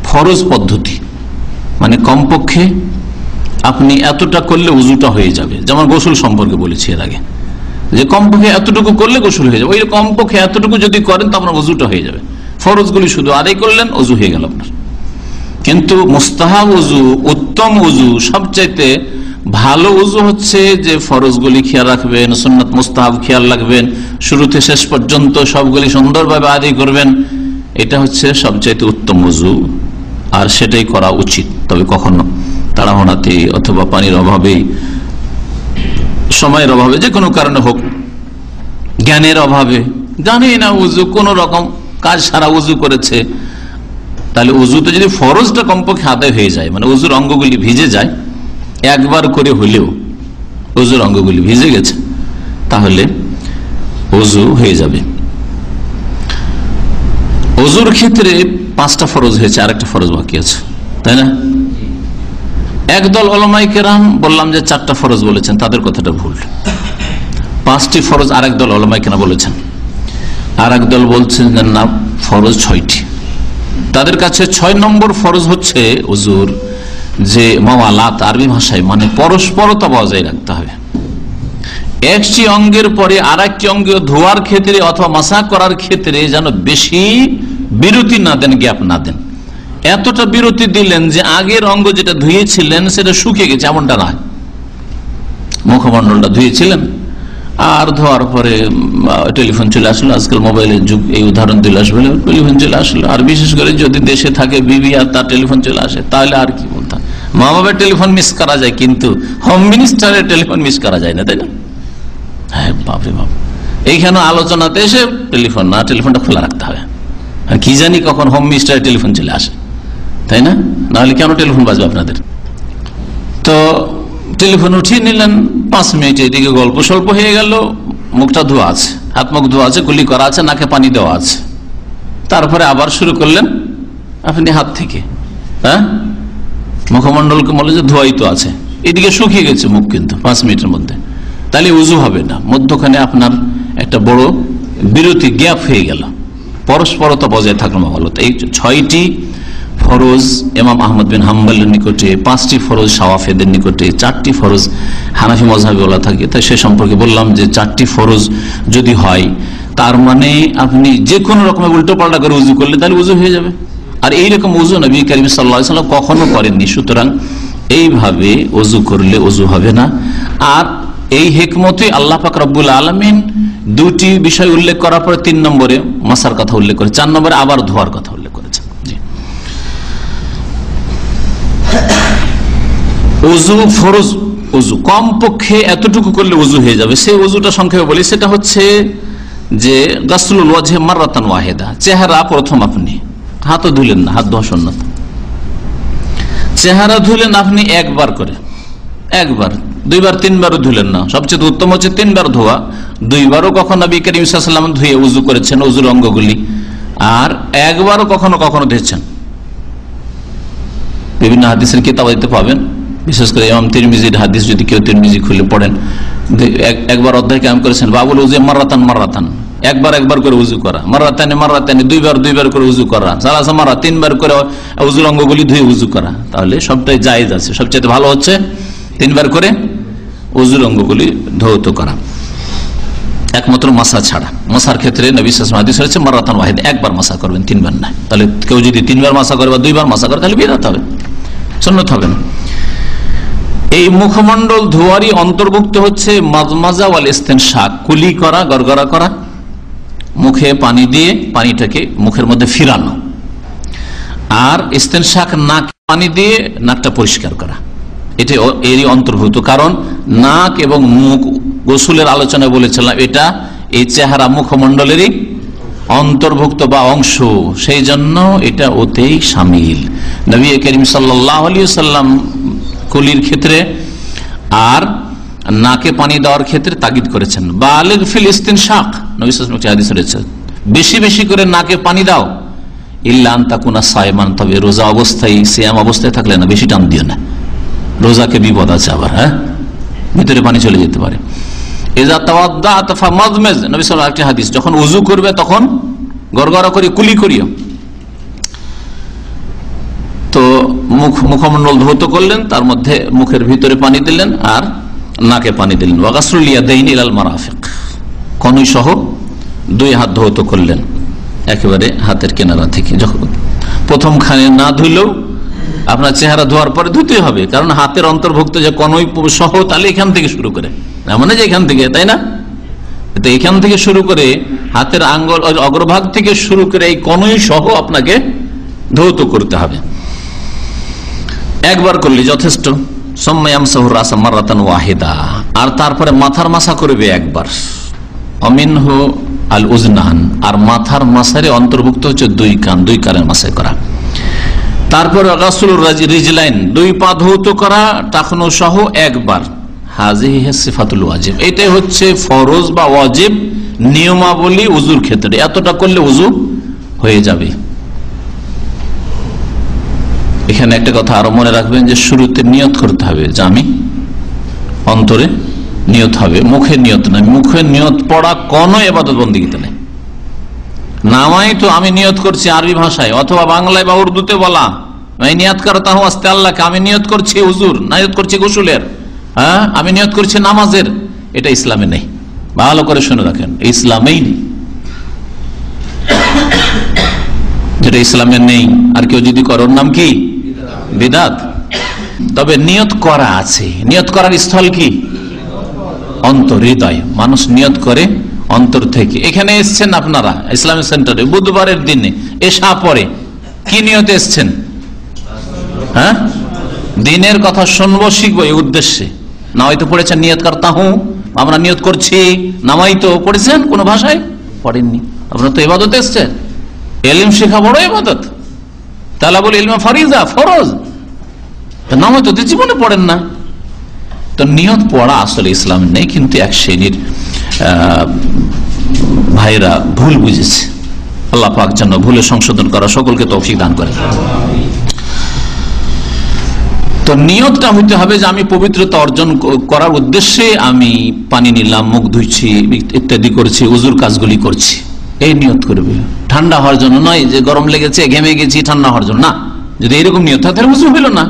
ফরজ পদ্ধতি। মানে কমপক্ষে আপনি এতটা করলে উজুটা হয়ে যাবে। যেমন গোসল সম্পর্কে বলেছি এর আগে। যে কমপক্ষে এতটুকু করলে গোসল হয়ে যাবে। ওই কমপক্ষে এতটুকু যদি করেন, তো আপনার উজুটা হয়ে যাবে। ফরজগুলি শুধু আদায় করলেন, অজু হয়ে গেল আপনার। কিন্তু মুস্তাহাব উজু উত্তম উজু সবচাইতে ভালো উজু হচ্ছে যে ফরজগুলি খেয়াল রাখবেন, সুন্নত মুস্তাহাব খেয়াল রাখবেন, শুরুতে শেষ পর্যন্ত সবগুলি সুন্দরভাবে আদায় করবেন, এটা হচ্ছে সবচাইতে উত্তম উজু আর সেটাই করা উচিত। তবে কখনো তাড়াহনাতে অথবা পানির অভাবে, সময়ের অভাবে, যে কোনো কারণে হোক, জ্ঞানের অভাবে জানেই না উজু কোন রকম কাজ সারা উজু করেছে? তাহলে উজুতে যদি ফরজটা কমপক্ষে আদায় হয়ে যায় মানে উজুর অঙ্গগুলি ভিজে যায়, একবার করে হলেও উজুর অঙ্গগুলি ভিজে গেছে, তাহলে উজু হয়ে যাবে। অজুর ক্ষেত্রে পাঁচটা ফরজ হয়েছে, আরেকটা ফরজ বাকি আছে, তাই না? একদল অলমাই কেরাম, বললাম যে চারটা ফরজ বলেছেন, তাদের কথাটা ভুল। পাঁচটি ফরজ আরেক দল অলমাই বলেছেন। আর দল বলছেন না, ফরজ ছয়টি। তাদের কাছে ছয় নম্বর ফরজ হচ্ছে অজুর যে মাওয়ালাত আরবি ভাষায় মানে পরস্পরতা বজায় রাখতে হবে। একটি অঙ্গের পরে আর একটি অঙ্গ ধোয়ার ক্ষেত্রে অথবা মাসা করার ক্ষেত্রে যেন বেশি বিরতি না দেন, গ্যাপ না দেন। এতটা বিরতি দিলেন যে আগের অঙ্গ যেটা ধুয়েছিলেন, সেটা শুকিয়ে গেছে, এমনটা না মুখমন্ডলটা ধুয়েছিলেন আর ধোয়ার পরে টেলিফোন চলে আসলো, আজকাল মোবাইলের যুগ, এই উদাহরণ দিলে আসবে টেলিফোন চলে আসলো। আর বিশেষ করে যদি দেশে থাকে বিবি আর তার টেলিফোন চলে আসে, তাহলে আর কি বলতাম মা বাবার টেলিফোন মিস করা যায়, কিন্তু হোম মিনিস্টারের টেলিফোন মিস করা যায় না, তাই না? হ্যাঁ বাপরে বাপ। এইখানে আলোচনাতে এসে টেলিফোন, না, টেলিফোনটা খোলা রাখতে হবে। আর কি জানি কখন হোম মিনিস্টারের টেলিফোন চলে আসে, তাই না? নাহলে কেন টেলিফোন বাজবে আপনাদের? তো টেলিফোন উঠিয়ে নিলেন, পাঁচ মিনিট এদিকে গল্প স্বল্প হয়ে গেল, মুখটা ধোয়া আছে, হাত মুখ ধোয়া আছে, গুলি করা আছে, নাকে পানি দেওয়া আছে। তারপরে আবার শুরু করলেন, আপনি হাত থেকে হ্যাঁ? মুখমন্ডলকে বলে যে, ধোয়াই তো আছে। এদিকে শুকিয়ে গেছে মুখ কিন্তু, পাঁচ মিনিটের মধ্যে। তাহলে উজু হবে না, মধ্যখানে আপনার একটা বড় বিরতি গ্যাপ হয়ে গেল। পরস্পরতা বজায় থাকল ভালো এই ছয়টি ফরজ এমাম আহমদ বিন হাম্বালের নিকটে, পাঁচটি ফরজ শাওয়াফেদের নিকটে, চারটি ফরজ হানাফি মজাবি বলা থাকে। তাই সে সম্পর্কে বললাম যে চারটি ফরজ যদি হয়, তার মানে আপনি যে কোনো রকমের উল্টো পাল্টা করে উজু করলে তাহলে উজু হয়ে যাবে। আর এইরকম উজু নবী করিম সাল্লা সাল্লাম কখনো করেননি। সুতরাং এইভাবে অজু করলে অজু হবে না। আর এই হেকমতে আল্লাহ পাক রব্বুল আলমিন দুটি বিষয় উল্লেখ করার পরে তিন নম্বরে মাসার কথা উল্লেখ করে, চার নম্বরে আবার ধোয়ার কথা উল্লেখ করেছেন উজু ফরজ উজু কম পক্ষে এতটুকু করলে উজু হয়ে যাবে। সেই উজুটা সংক্ষেপে বলি, সেটা হচ্ছে যে গাসুল ওয়াজে মারাতান ওয়াহেদা। চেহারা প্রথম আপনি। হাতও ধুলেন না, হাত ধোয়া সন্ন্যত চেহারা ধুলেন আপনি একবার করে। একবার, দুইবার, তিনবারও ধুলেন না। সবচেয়ে উত্তম হচ্ছে তিনবার ধোয়া। দুইবারও কখনো নবী করিম সাল্লাম ধুয়ে উজু করেছেন উজুর অঙ্গগুলি। আর একবারও কখনো কখনো ধুয়েছেন। বিভিন্ন হাদিসের কিতাব দিতে পাবেন। বিশেষ করে এম তিরমিজির হাদিস যদি কেউ তিরমিজি খুলে পড়েন একবার অধ্যায় কাম করেছেন, বাবুল উজু মারাতান মারাতান একবার একবার করে উজু করা। মারাতানি মারাতানি দুইবার দুইবার করে উজু করা। সালাসা মারা তিনবার করে উজুর অঙ্গগুলি ধুয়ে উজু করা। তাহলে সবটাই জায়েজ আছে। সবচেয়ে ভালো হচ্ছে তিনবার করে উজুর অঙ্গগুলি ধৌত করা। একমাত্র মাসা ছাড়া। মশার ক্ষেত্রে নবী হাদিস হয়েছে মারাতান ওয়াহিদ, একবার মাসা করবেন, তিনবার না তাহলে কেউ যদি তিনবার মাসা করে বা দুইবার মাসা করে, তাহলে বেরাতে হবে। সন্ন্যত হবে না। এই মুখমন্ডল ধোয়ারি অন্তর্ভুক্ত হচ্ছে মাজমাজা ওয়াল ইস্তেন শাক। কুলি করা, গড়গড়া করা, মুখে পানি দিয়ে পানিটাকে মুখের মধ্যে ফিরানো। আর ইস্তেনশাক নাক পানি দিয়ে নাকটা পরিষ্কার করা। এটা এরই অন্তর্ভুক্ত। কারণ নাক এবং মুখ, গোসুলের আলোচনা বলেছিলাম, এটা এই চেহারা মুখমণ্ডলেরই অন্তর্ভুক্ত বা অংশ। সেই জন্য এটা ওতেই সামিল। নবী করিম সাল্লাহ সাল্লাম কুলির ক্ষেত্রে আর নাকে পানি দেওয়ার ক্ষেত্রে তাগিদ করেছেন। বালেগ ফিল ইস্তিন শাক নবী হাদিস রয়েছে। বেশি বেশি করে নাকে পানি দাও। ইল্লান তাকুনা সাইমান তবে রোজা অবস্থায়, সিয়াম অবস্থায় থাকলে না, বেশি টান দিও না। রোজাকে বিপদ আছে আবার হ্যাঁ? ভিতরে পানি চলে যেতে পারে। যখন উজু করবে তখন গড়গড়া করি কুলি করিও। তো মুখ, মুখমণ্ডল ধৌত করলেন, তার মধ্যে মুখের ভিতরে পানি দিলেন আর নাকে পানি দিলেন। ওয়াগাসরুলিয়া দেইন ইলাল মারাফিক। কনুই সহ দুই হাত ধৌত করলেন, একেবারে হাতের কেনারা থেকে। যখন প্রথম খানে না ধুইলেও আপনার চেহারা ধোয়ার পরে ধুতে হবে, কারণ হাতের অন্তর্ভুক্ত যে কনই সহ তাহলে এখান থেকে শুরু করে। মানে যে এখান থেকে, তাই না? তো এখান থেকে শুরু করে হাতের আঙ্গল, অগ্রভাগ থেকে শুরু করে এই কনই সহ আপনাকে ধৌত করতে হবে। একবার করলে যথেষ্ট। ওয়াহিদা। আর তারপরে মাথার মাসা করবে একবার। অমিনহ আল উজনান আর মাথার মাসারে অন্তর্ভুক্ত হচ্ছে দুই কান, দুই কানের মাসায় করা। তারপরে রিজলাইন দুই পা ধৌত করা, টাকনো সহ একবার। হাজি সিফাতুল ওয়াজিব। এটাই হচ্ছে ফরজ বা ওয়াজিব নিয়মাবলী উজুর ক্ষেত্রে। এতটা করলে উজু হয়ে যাবে। এখানে একটা কথা আরও মনে রাখবেন যে শুরুতে নিয়ত করতে হবে যে আমি অন্তরে নিয়ত হবে, মুখে নিয়ত নাই মুখে নিয়ত পড়া কোন এবাদত বন্দীতে নেই। নামাই তো আমি নিয়ত করছি আরবি ভাষায়, অথবা বাংলায় বা উর্দুতে বলা। আমি নিয়ত করতা হু আস্তে আল্লাহকে, আমি নিয়ত করছি হুজুর নিয়ত করছি গোসুলের। হ্যাঁ আমি নিয়ত করছি নামাজের। এটা ইসলামে নেই। ভালো করে শুনে রাখেন, ইসলামেই নেই। যেটা ইসলামের নেই, আর কেউ যদি করোর নাম কি? বিদাত। তবে নিয়ত করা আছে। নিয়ত করার স্থল কি? অন্তর হৃদয় মানুষ নিয়ত করে অন্তর থেকে। এখানে এসছেন আপনারা ইসলামিক সেন্টারে, বুধবারের দিনে। এসা পরে কি নিয়তে এসছেন? হ্যাঁ? দিনের কথা শুনব, শিখব এই উদ্দেশ্যে। না হয়তো পড়েছেন নিয়ত করতা হুঁ আমরা নিয়ত করছি নামাই তো পড়েছেন কোন ভাষায়? পড়েননি। আপনার তো এবাদত এসছেন। এলিম শেখা বড় এবাদত। তাহলে বলে এলিমা ফরিজা, ফরজ। নামাই তো জীবনে পড়েন না, তো নিয়ত পড়া আসলে ইসলাম নেই, কিন্তু এক শ্রেণির ভাইরা ভুল বুঝেছে। আল্লাহ পাক যেন ভুলে সংশোধন করা সকলকে তৌফিক দান করে তো নিয়তটা হইতে হবে যে আমি পবিত্রতা অর্জন করার উদ্দেশ্যে আমি পানি নিলাম, মুখ ধুইছি, ইত্যাদি করছি, উজুর কাজগুলি করছি। এই নিয়ত করবে। ঠান্ডা হওয়ার জন্য নয় যে গরম লেগেছে, ঘেমে গেছি, ঠান্ডা হওয়ার জন্য। না, যদি এরকম নিয়ত থাকে তাহলে উজু হইল না।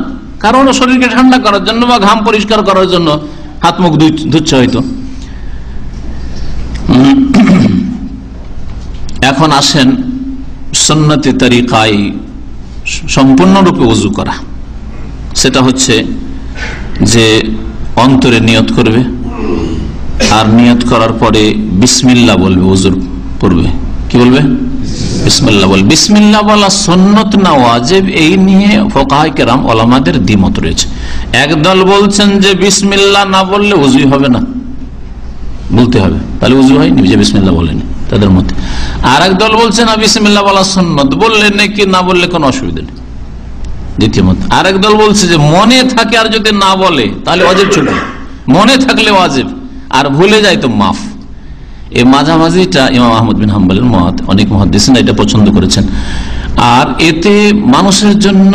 কারণ শরীরকে ঠান্ডা করার জন্য বা ঘাম পরিষ্কার করার জন্য হাত মুখ ধুচ্ছে হয়তো। এখন আসেন সন্ন্যতি তরিকায় সম্পূর্ণরূপে উজু করা। সেটা হচ্ছে যে অন্তরে নিয়ত করবে, আর নিয়ত করার পরে বিসমিল্লা বলবে উজুর। পড়বে। কি বলবে? বিসমিল্লা বল বিসমিল্লা বলা সন্নত না ওয়াজেব, এই নিয়ে ফোকাহাই কেরাম ওলামাদের দ্বিমত রয়েছে। একদল বলছেন যে বিসমিল্লা না বললে উজুই হবে না। বলতে হবে। তাহলে উজু হয়নি যে বিসমিল্লা বলেনি তাদের মধ্যে। আর এক দল বলছে, না বিসমিল্লা বলা সন্ন্যত বললে নাকি, না বললে কোনো অসুবিধা নেই। দ্বিতীয় মত। আর এক দল বলছে যে, মনে থাকে আর যদি না বলে, তাহলে অজেব ছুটবে মনে থাকলে অজেব আর ভুলে যায় তো মাফ। এই মাঝামাঝিটা ইমাম আহমদ বিন হাম্বালের মত, অনেক মহাদিসিন এটা পছন্দ করেছেন। আর এতে মানুষের জন্য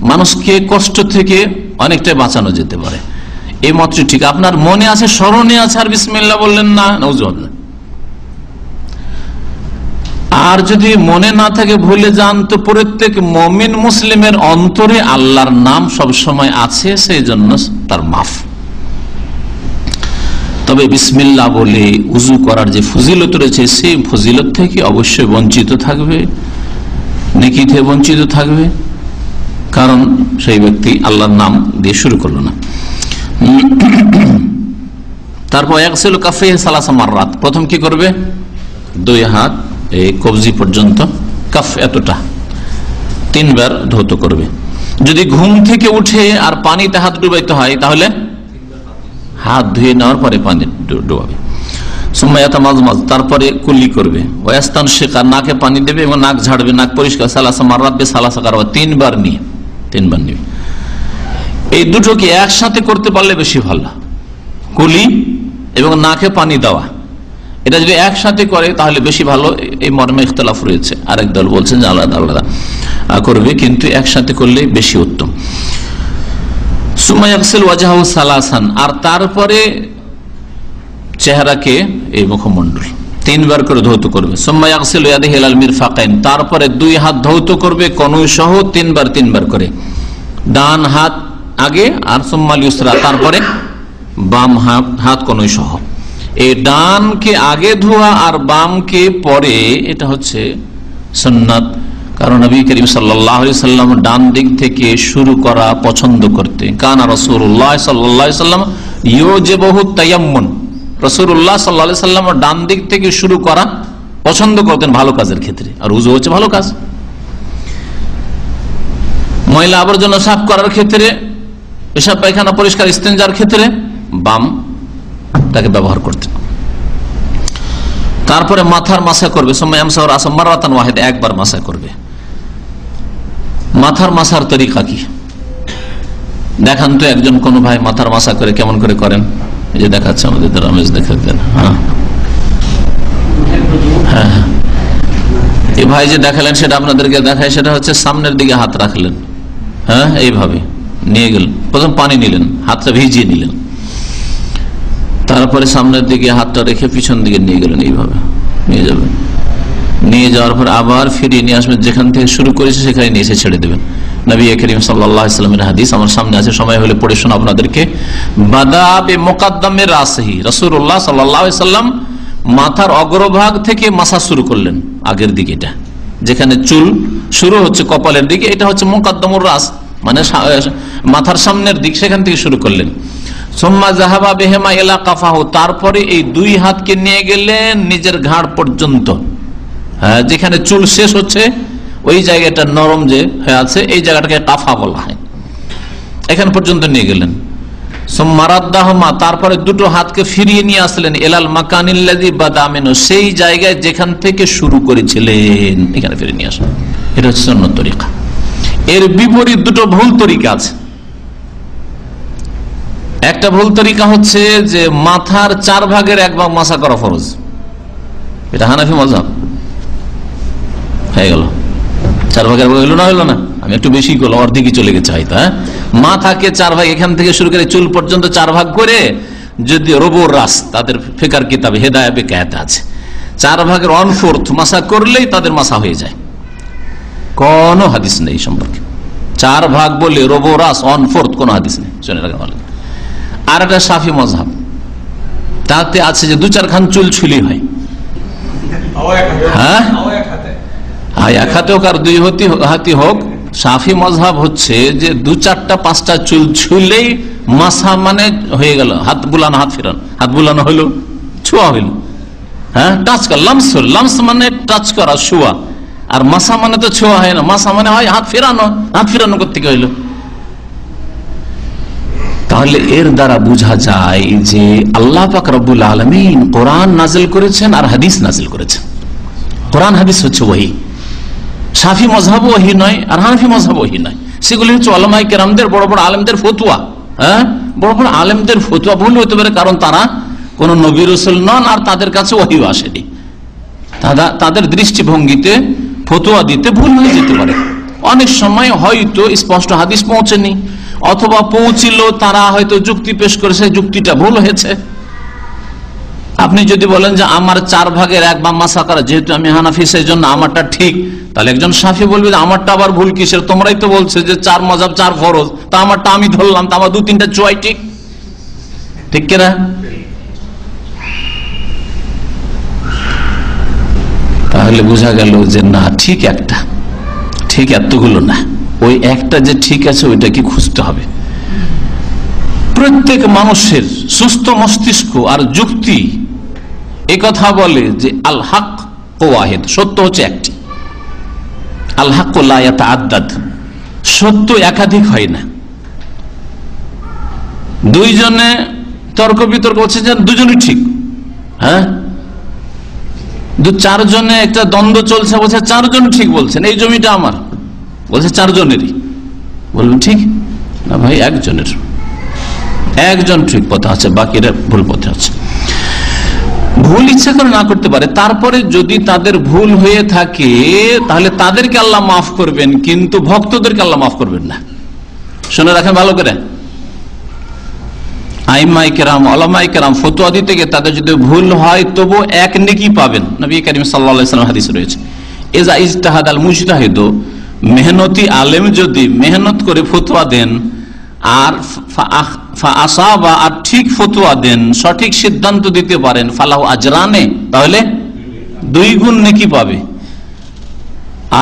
মানুষকে কষ্ট থেকে অনেকটাই বাঁচানো যেতে পারে। এই মতটি ঠিক। আপনার মনে আছে, স্মরণে আছে, আর বিসমিল্লা বললেন না নজর আর যদি মনে না থাকে, ভুলে যান, তো প্রত্যেক মমিন মুসলিমের অন্তরে আল্লাহর নাম সব সময় আছে, সেই জন্য তার মাফ। তবে বিসমিল্লা বলে উজু করার যে ফজিলত রয়েছে সেই ফজিলত থেকে অবশ্যই বঞ্চিত থাকবে। নেকি থেকে বঞ্চিত থাকবে। কারণ সেই ব্যক্তি আল্লাহর নাম দিয়ে শুরু করল না। তারপর এক ছিল কাফে সালাসা মার রাত প্রথম কি করবে? দুই হাত, এই কবজি পর্যন্ত, কাফ এতটা। তিনবার ধৌত করবে। যদি ঘুম থেকে উঠে আর পানিতে হাত ডুবাইতে হয়, তাহলে হাত ধুয়ে নেওয়ার পরে পানি ডুবাবে। সুমায়াতা তারপরে কুল্লি করবে। ওয়াস্তান শেখার নাকে পানি দেবে এবং নাক ঝাড়বে, নাক পরিষ্কার। সালাসা মারাবে সালাসা কারবা, তিনবার নিয়ে তিনবার নিয়ে এই দুটোকে একসাথে করতে পারলে বেশি ভালো। কুলি এবং নাকে পানি দেওয়া। এটা যদি একসাথে করে, তাহলে বেশি ভালো। এই মর্মে ইখতলাফ রয়েছে। আরেক দল বলছেন আলাদা আলাদা করবে, কিন্তু একসাথে করলে বেশি উত্তম। সালাসান। আর তারপরে চেহারাকে এই মুখমন্ডল তিনবার করে ধৌত করবে। সোম্মায়াকসেল ইয়াদে হেলাল মির ফাকাইন তারপরে দুই হাত ধৌত করবে কনুই সহ তিনবার তিনবার করে। ডান হাত আগে আর সোম্মাল ইউসরা তারপরে বাম হাত হাত কনুই সহ এই ডানকে আগে ধোয়া আর বামকে পরে, এটা হচ্ছে সন্ন্যাত কারণ নবী করিম সাল্লাহ সাল্লাম ডান দিক থেকে শুরু করা পছন্দ করতে কানা রসুল্লাহ সাল্লাহ সাল্লাম ইউ যে বহু তাইয়াম্মন রসুল্লাহ সাল্লা সাল্লাম ডান দিক থেকে শুরু করা পছন্দ করতেন ভালো কাজের ক্ষেত্রে। আর উজু হচ্ছে ভালো কাজ। ময়লা আবর্জনা সাফ করার ক্ষেত্রে পেশাব পায়খানা পরিষ্কার ইস্তেঞ্জার ক্ষেত্রে বাম তাকে ব্যবহার করতেন। তারপরে মাথার মাসা করবে। সময় আমসাহর আসম মারাতান ওয়াহেদ, একবার মাসা করবে। মাথার মাসার তরিকা কি? দেখান তো একজন কোন ভাই মাথার মাসা করে কেমন করে করেন। এই যে দেখাচ্ছে আমাদের রমেশ দেখাতেন হ্যাঁ। হ্যাঁ হ্যাঁ। এই ভাই যে দেখালেন সেটা আপনাদেরকে দেখায়, সেটা হচ্ছে সামনের দিকে হাত রাখলেন। হ্যাঁ এইভাবে নিয়ে গেলেন। প্রথম পানি নিলেন, হাতটা ভিজিয়ে নিলেন। তারপরে সামনের দিকে হাতটা রেখে পিছন দিকে নিয়ে গেলেন, এইভাবে নিয়ে যাবেন। নিয়ে যাওয়ার পর আবার ফিরিয়ে নিয়ে আসবেন যেখান থেকে শুরু করেছে সেখানে নিয়ে এসে ছেড়ে দেবেন। নবী করিম সাল্লামের হাদিস আমার সামনে আছে। সময় হলে পড়ে শোনা আপনাদেরকে। বাদাবে মোকাদ্দমের রাসহি। রসুল্লাহ সাল্লাম মাথার অগ্রভাগ থেকে মাসা শুরু করলেন আগের দিকে এটা। যেখানে চুল শুরু হচ্ছে কপালের দিকে, এটা হচ্ছে মোকাদ্দমুর রাস। মানে মাথার সামনের দিক সেখান থেকে শুরু করলেন। সোম্মা জাহাবা বেহেমা এলা কাফাহ। তারপরে এই দুই হাতকে নিয়ে গেলেন নিজের ঘাড় পর্যন্ত। যেখানে চুল শেষ হচ্ছে, ওই জায়গাটা নরম যে হয়ে আছে, এই জায়গাটাকে কাফা বলা হয়। এখান পর্যন্ত নিয়ে গেলেন। সোম্মারাদ্দাহমা, তারপরে দুটো হাতকে ফিরিয়ে নিয়ে আসলেন এলাল মাকানিল্লাদি বাদামেনো সেই জায়গায় যেখান থেকে শুরু করেছিলেন, এখানে ফিরে নিয়ে আসলেন। এটা হচ্ছে অন্য তরিকা। এর বিপরীত দুটো ভুল তরিকা আছে। একটা ভুল তরিকা হচ্ছে যে মাথার চার ভাগের এক ভাগ মাসা করা ফরজ। এটা হানাফি মজাব। হয়ে গেল। চার ভাগের ভাগ হইল না হইল না? আমি একটু বেশি করলাম অর্ধেকই চলে গেছে হয়তো হ্যাঁ? মাথাকে চার ভাগ এখান থেকে শুরু করে চুল পর্যন্ত চার ভাগ করে যদি রোবর রাস তাদের ফেকার কিতাবে হেদায় বেকায়াতে আছে। চার ভাগের ওয়ান ফোর্থ মাসা করলেই তাদের মাসা হয়ে যায়। কোন হাদিস নেই সম্পর্কে। চার ভাগ বলে রোবো রাস ওয়ান ফোর্থ কোন হাদিস নেই। শুনে রাখা ভালো আর একটা সাফি মজাব তাতে আছে যে দু চার খান চুল ছুলি হ্যাঁ। হ্যাঁ, এক হাতে হোক আর দুই হতি হোক, সাফি মজহাব হচ্ছে যে দু চারটা, পাঁচটা চুল ছুলেই মাসা মানে হয়ে গেল, হাত বুলানো, হাত ফেরানো। হাত বুলানো হইল ছোঁয়া হইল। হ্যাঁ টাচ করা, লামস লামস মানে টাচ করা, ছোঁয়া। আর মাসা মানে তো ছোঁয়া হয় না। মাসা মানে হয় হাত ফেরানো। হাত ফেরানো করতে হইল? তাহলে এর দ্বারা বোঝা যায় যে আল্লাহ পাক রব্বুল আলমিন কোরআন নাজিল করেছেন আর হাদিস নাজিল করেছেন। কোরআন হাদিস হচ্ছে ওহি সাফি মজহাব ওহি নয় আর হানফি মজহাব ওহি নয়। সেগুলি হচ্ছে আলমাই কেরামদের, বড় বড় আলেমদের ফতুয়া হ্যাঁ? বড় বড় আলেমদের ফতুয়া ভুল হতে পারে কারণ তারা কোন নবী রসুল নন আর তাদের কাছে ওহিও আসেনি। তাদের দৃষ্টিভঙ্গিতে ফতুয়া দিতে ভুল হয়ে যেতে পারে। অনেক সময় হয়তো স্পষ্ট হাদিস পৌঁছেনি, অথবা পৌঁছিল তারা হয়তো যুক্তি পেশ করেছে, যুক্তিটা ভুল হয়েছে। আপনি যদি বলেন যে আমার চার ভাগের এক বা মাসা করা যেহেতু আমি হানাফি সেই জন্য আমারটা ঠিক। তাহলে একজন সাফি বলবে আমারটা আবার ভুল কিসের? তোমরাই তো বলছে যে চার মজাব, চার ফরজ। তা আমারটা আমি ধরলাম, তা আমার দু তিনটা চুয়াই ঠিক। ঠিক কিনা তাহলে বোঝা গেল যে না, ঠিক একটা। ঠিক এতগুলো না। ওই একটা যে ঠিক আছে ওইটাকে খুঁজতে হবে? প্রত্যেক মানুষের সুস্থ মস্তিষ্ক আর যুক্তি এ কথা বলে যে আল হক ওয়াহেদ, সত্য হচ্ছে একটি। আল আল্লাহ আদাদ সত্য একাধিক হয় না। দুইজনে তর্ক বিতর্ক হচ্ছে যে দুজনই ঠিক হ্যাঁ? দু চারজনে একটা দ্বন্দ্ব চলছে, বলছে চারজন ঠিক বলছেন, এই জমিটা আমার। বলছে চারজনেরই। বলবেন, ঠিক? না ভাই, একজনের। একজন ঠিক পথে আছে, বাকিরা ভুল পথে আছে। ভুল ইচ্ছা করে না করতে পারে, তারপরে যদি তাদের ভুল হয়ে থাকে, তাহলে তাদেরকে আল্লাহ মাফ করবেন, কিন্তু ভক্তদেরকে আল্লাহ মাফ করবেন না। শুনে রাখেন ভালো করে। আইমাই কেরাম কেরাম দিতে তাদের যদি ভুল হয় এক নেকি পাবেন। রয়েছে। আল মেহনতি আলেম যদি মেহনত করে ফতুয়া দেন আর আসাবা আর ঠিক ফতুয়া দেন, সঠিক সিদ্ধান্ত দিতে পারেন, ফালাহ আজরানে, তাহলে দুই গুণ নেকি পাবে।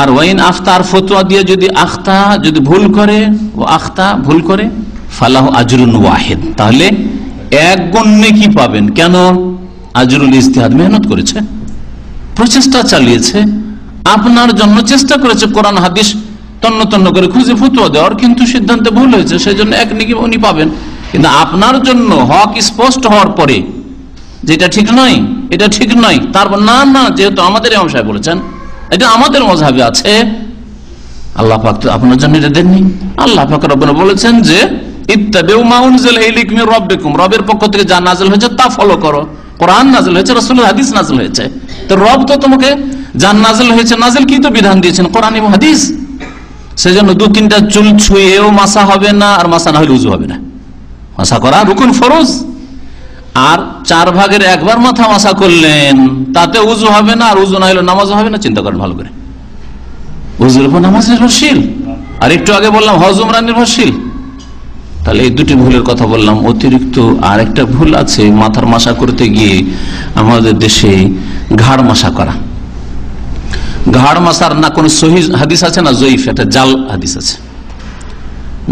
আর ওয়াইন আখতার ফতুয়া দিয়ে যদি আখতা যদি ভুল করে, ও আখতা ভুল করে, ফালাহ আজরুন ওয়াহেদ, তাহলে এক গুণ নেকি পাবেন। কেন? আজরুল ইস্তেহাদ মেহনত করেছে, প্রচেষ্টা চালিয়েছে, আপনার জন্য চেষ্টা করেছে কোরআন হাদিস তন্ন তন্ন করে খুঁজে ফতুয়া দেওয়ার কিন্তু সিদ্ধান্তে ভুল হয়েছে সেই জন্য এক নেকি উনি পাবেন। কিন্তু আপনার জন্য হক স্পষ্ট হওয়ার পরে যেটা ঠিক নয়, এটা ঠিক নয় তারপর না না, যেহেতু আমাদের ইমাম সাহেব বলেছেন, এটা আমাদের মজাবে আছে। আল্লাহ পাক তো আপনার জন্য এটা দেননি। আল্লাহ পাক রব্বানা বলেছেন যে, ইত্তাবিউ মা উনজিলা ইলাইকুম মির রাব্বিকুম রবের পক্ষ থেকে যা নাযিল হয়েছে তা ফলো করো। কোরআন নাযিল হয়েছে, রাসূলের হাদিস নাযিল হয়েছে। তো রব তো তোমাকে যা নাযিল হয়েছে, নাযিল কি তো বিধান দিয়েছেন? কোরআন এবং হাদিস। সেজন্য দু তিনটা চুল ছুঁয়েও মাসা হবে না, আর মাসা না হলে উজু হবে না। মাসা করা রুকুন ফরজ। আর চার ভাগের একবার মাথা মাসা করলেন, তাতে উজু হবে না, আর উজু না হলে নামাজ হবে না, চিন্তা করেন ভালো করে। উজুর উপর নামাজ নির্ভরশীল। আর একটু আগে বললাম, হজ, উমরা নির্ভরশীল। তাহলে এই দুটি ভুলের কথা বললাম। অতিরিক্ত আর একটা ভুল আছে মাথার মাসা করতে গিয়ে আমাদের দেশে ঘাড় মাসা করা। ঘাড় মাসার না কোন সহি হাদিস আছে না জয়ীফ? এটা জাল হাদিস আছে।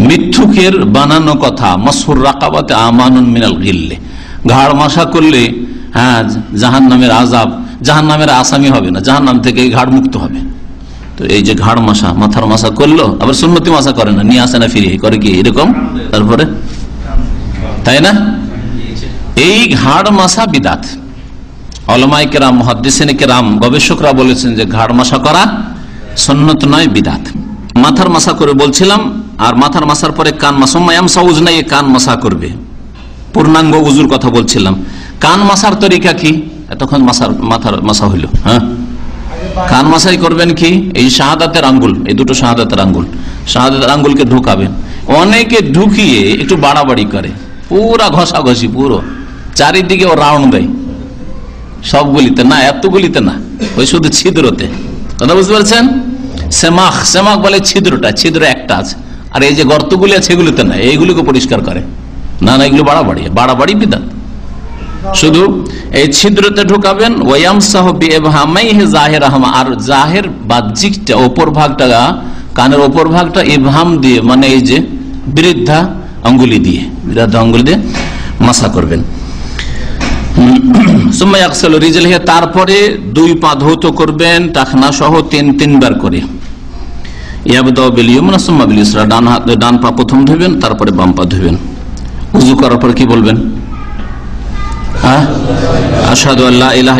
মিথ্যুকের বানানো কথা মসুর রাকাবাতে আমানুন মিনাল গিল্লে। ঘাড় মাসা করলে হ্যাঁ জাহান নামের আজাব জাহান নামের আসামি হবে না জাহান নাম থেকে ঘাড় মুক্ত হবে। তো এই যে ঘাড় মাসা, মাথার মাসা করল, আবার সুন্নতি মাসা করে না, নিয়ে আসে না ফিরিয়ে করে কি এরকম? তারপরে? তাই না? এই ঘাড় মাসা বিদাত। অলমাই কেরাম মহাদিসিন কেরাম, গবেষকরা বলেছেন যে ঘাড় মাসা করা সন্ন্যত নয়, বিদাত। মাথার মাসা করে বলছিলাম, আর মাথার মাসার পরে কান মাসা উজ নাই কান মাসা করবে। পূর্ণাঙ্গ উজুর কথা বলছিলাম। কান মাসার তরিকা কি? এতক্ষণ মাসার, মাথার মাসা হইল হ্যাঁ? কান মাসাই করবেন কি? এই শাহাদাতের আঙ্গুল, এই দুটো শাহাদাতের আঙ্গুল। শাহাদাতের আঙ্গুলকে ঢুকাবেন। অনেকে ঢুকিয়ে একটু বাড়াবাড়ি করে। পুরা ঘষাঘষি, পুরো। চারিদিকে ও রাউন্ড দেয়। সবগুলিতে না, এতগুলিতে না, ওই শুধু ছিদ্রতে। কথা বুঝতে পারছেন? সেমাখ সেমাখ বলে ছিদ্রটা, ছিদ্র একটা আছে। আর এই যে গর্তগুলি আছে, এগুলিতে না, এইগুলিকে পরিষ্কার করে। না না, এগুলো বাড়াবাড়ি বাড়াবাড়ি বিধান। শুধু এই ছিদ্রতে ঢুকাবেন, ওয়াম সাহ জাহের আহমা আর জাহের বাহ্যিকটা ওপর ভাগটা, কানের ওপর ভাগটা ইবহাম দিয়ে মানে এই যে বৃদ্ধা অঙ্গুলি দিয়ে, বৃদ্ধা অঙ্গুলি দিয়ে মাসা করবেন। তারপরে দুই পা ধৌত করবেন টাকনা সহ তিন, তিনবার করে। ডান পা প্রথম ধুবেন তারপরে বাম পা ধুবেন উজু করার পর কি বলবেন? হ্যাঁ? আসাদু আল্লাহ ইলাহ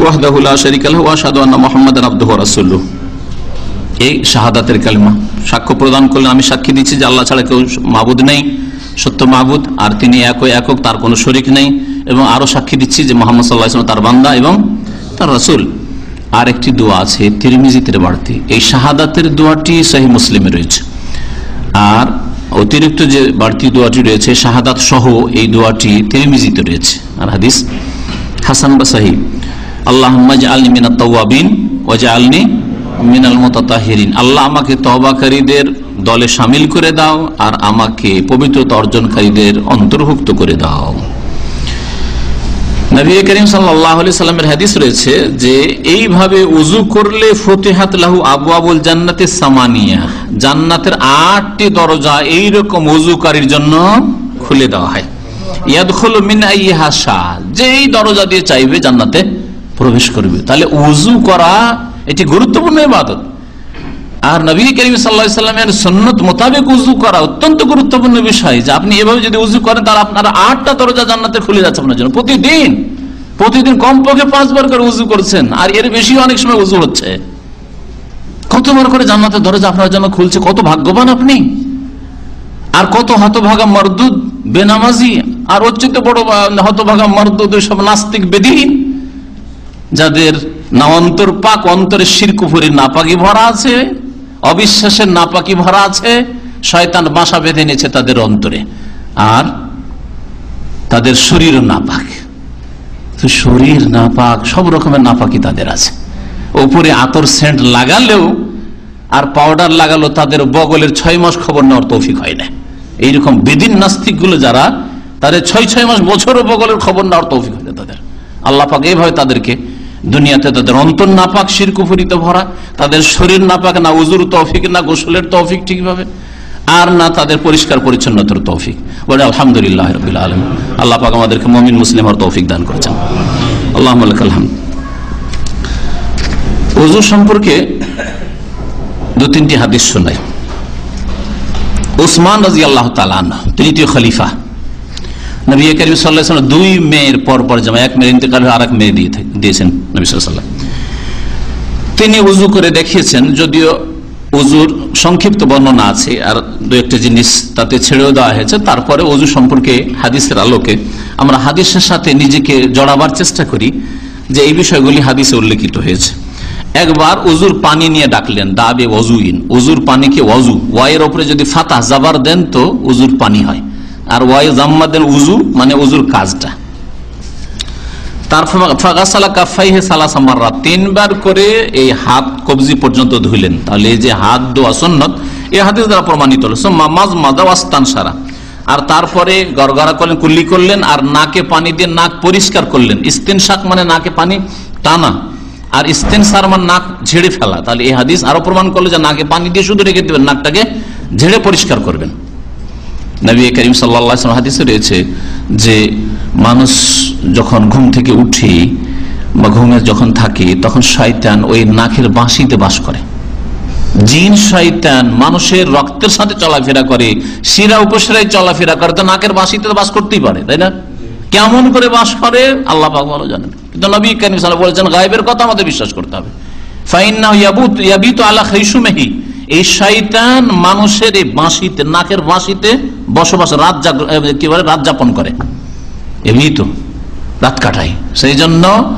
ওয়া এই শাহাদাতের কালিমা। সাক্ষ্য প্রদান করলে আমি সাক্ষী দিচ্ছি যে আল্লাহ ছাড়া কেউ মাবুদ নেই। সত্য মাহবুদ, আর তিনি এক একক, তার কোনো শরিক নেই। এবং আরও সাক্ষী দিচ্ছি যে মোহাম্মদ সাল্লাহ ইসলাম তার বান্দা এবং তার রাসুল। আর একটি দোয়া আছে তিরমিজিতের বাড়তি এই শাহাদাতের দোয়াটি সহি মুসলিমে রয়েছে। আর অতিরিক্ত যে বাড়তি দোয়াটি রয়েছে, শাহাদাত সহ এই দোয়াটি তিরমিজিতে রয়েছে। আর হাদিস হাসান বা সাহি আল্লাহ আলনি মিনা তওয়াবিন ওয়াজা আলনি মিনাল মোতাহিরিন আল্লাহ আমাকে তবাকারীদের দলে সামিল করে দাও আর আমাকে পবিত্রতা অর্জনকারীদের অন্তর্ভুক্ত করে দাও। নবী করিম সাল্লামের হাদিস রয়েছে যে, এইভাবে উজু করলে ফতেহাত লাহু আবু আবুল জান্নাতে সামানিয়া, জান্নাতের আটটি দরজা এইরকম উজুকারীর জন্য খুলে দেওয়া হয়। যেই দরজা দিয়ে চাইবে জান্নাতে প্রবেশ করবে। তাহলে উজু করা এটি গুরুত্বপূর্ণ ইবাদত। আর নবী করিম সাল্লা সাল্লামের সন্ন্যত মোতাবেক উজু করা অত্যন্ত গুরুত্বপূর্ণ বিষয় যে আপনি এভাবে যদি উজু করেন, তাহলে আপনার আটটা দরজা জান্নাতে খুলে যাচ্ছে আপনার জন্য। প্রতিদিন প্রতিদিন কমপক্ষে পাঁচবার করে উজু করছেন, আর এর বেশি অনেক সময় উজু হচ্ছে। কতবার করে জান্নাতের দরজা আপনার জন্য খুলছে, কত ভাগ্যবান আপনি। আর কত হতভাগা মরদুদ, বেনামাজি, আর অচ্যুত বড় হতভাগা মরদুদ ওই সব নাস্তিক বেদিহীন যাদের না অন্তর পাক অন্তরের শিরকুফুরির নাপাকি ভরা আছে। অবিশ্বাসের নাপাকি ভরা আছে, শয়তান বাসা বেঁধে নিয়েছে তাদের অন্তরে। আর তাদের শরীরও নাপাক। শরীর নাপাক, সব রকমের নাপাকি তাদের আছে। ওপরে আতর সেন্ট লাগালেও আর পাউডার লাগালো তাদের বগলের ছয় মাস খবর নেওয়ার তৌফিক হয় না। এইরকম বেদিন নাস্তিকগুলো যারা, তাদের ছয় ছয় মাস বছরও বগলের খবর নেওয়ার তৌফিক হয় না তাদের। আল্লাহ পাক এইভাবে তাদেরকে দুনিয়াতে তাদের অন্তর নাপাক শিরকুফুরিতে ভরা। তাদের শরীর নাপাক, না উজুর তৌফিক, না গোসলের তৌফিক ঠিকভাবে আর না তাদের পরিষ্কার পরিচ্ছন্নতার তৌফিক। বলে আলহামদুলিল্লাহ রবিল আলম আল্লাহ পাক আমাদেরকে মমিন, মুসলিম আর তৌফিক দান করেছেন। আল্লাহ আলহাম উজু সম্পর্কে দু তিনটি হাদিস শোনাই। উসমান রাজি আল্লাহ তালান তৃতীয় খলিফা। নবী করিম সাল্লাহ দুই মেয়ের পর পর জামা, এক মেয়ের ইন্তেকাল আর এক মেয়ে দিয়ে দিয়েছেন নবী সাল্লাম তিনি উজু করে দেখিয়েছেন, যদিও উজুর সংক্ষিপ্ত বর্ণনা আছে, আর দু একটা জিনিস তাতে ছেড়েও দেওয়া হয়েছে। তারপরে উজু সম্পর্কে হাদিসের আলোকে আমরা হাদিসের সাথে নিজেকে জড়াবার চেষ্টা করি, যে এই বিষয়গুলি হাদিসে উল্লেখিত হয়েছে। একবার উজুর পানি নিয়ে ডাকলেন, দাবে ওজুইন উজুর পানিকে ওজু ওয়াইয়ের ওপরে যদি ফাতা জাবার দেন তো উজুর পানি হয়। আর ওয়াই জাম্মা দেন উজু মানে উজুর কাজটা। তিনবার করে এই হাত কবজি পর্যন্ত ধুইলেন। তাহলে এই যে হাত দোয়া সন্নত, এই হাদিস দ্বারা প্রমাণিত হলো, সোম্মা মাজ মাজা সারা আর তারপরে গড়গড়া করলেন কুল্লি করলেন, আর নাকে পানি দিয়ে নাক পরিষ্কার করলেন। ইস্তেন শাক মানে নাকে পানি টানা, আর ইস্তেন সার মানে নাক ঝেড়ে ফেলা। তাহলে এই হাদিস আরও প্রমাণ করল যে নাকে পানি দিয়ে শুধু রেখে দেবেন, নাকটাকে ঝেড়ে পরিষ্কার করবেন। নবী করিম সাল্লা হাদিসে রয়েছে যে মানুষ যখন ঘুম থেকে উঠে বা ঘুমে যখন থাকে, তখন শয়তান ওই নাকের বাঁশিতে বাস করে। জিন শয়তান মানুষের রক্তের সাথে চলাফেরা করে, শিরা উপশিরায় চলাফেরা করে, তো নাকের বাঁশিতে বাস করতেই পারে, তাই না? কেমন করে বাস করে? আল্লাহ ভালো জানেন। কিন্তু নবী করিম সাল্লাহ বলেছেন, গায়েবের কথা আমাদের বিশ্বাস করতে হবে। ফাইন্না ইয়াবুত, ইয়াবিতু আলা খাইসুমেহি। এই শয়তান মানুষের এই বাঁশিতে, নাকের বাঁশিতে বসবাস, রাত কি বলে, রাত যাপন করে। এমনি তো, রাত কাটায়। সেই জন্য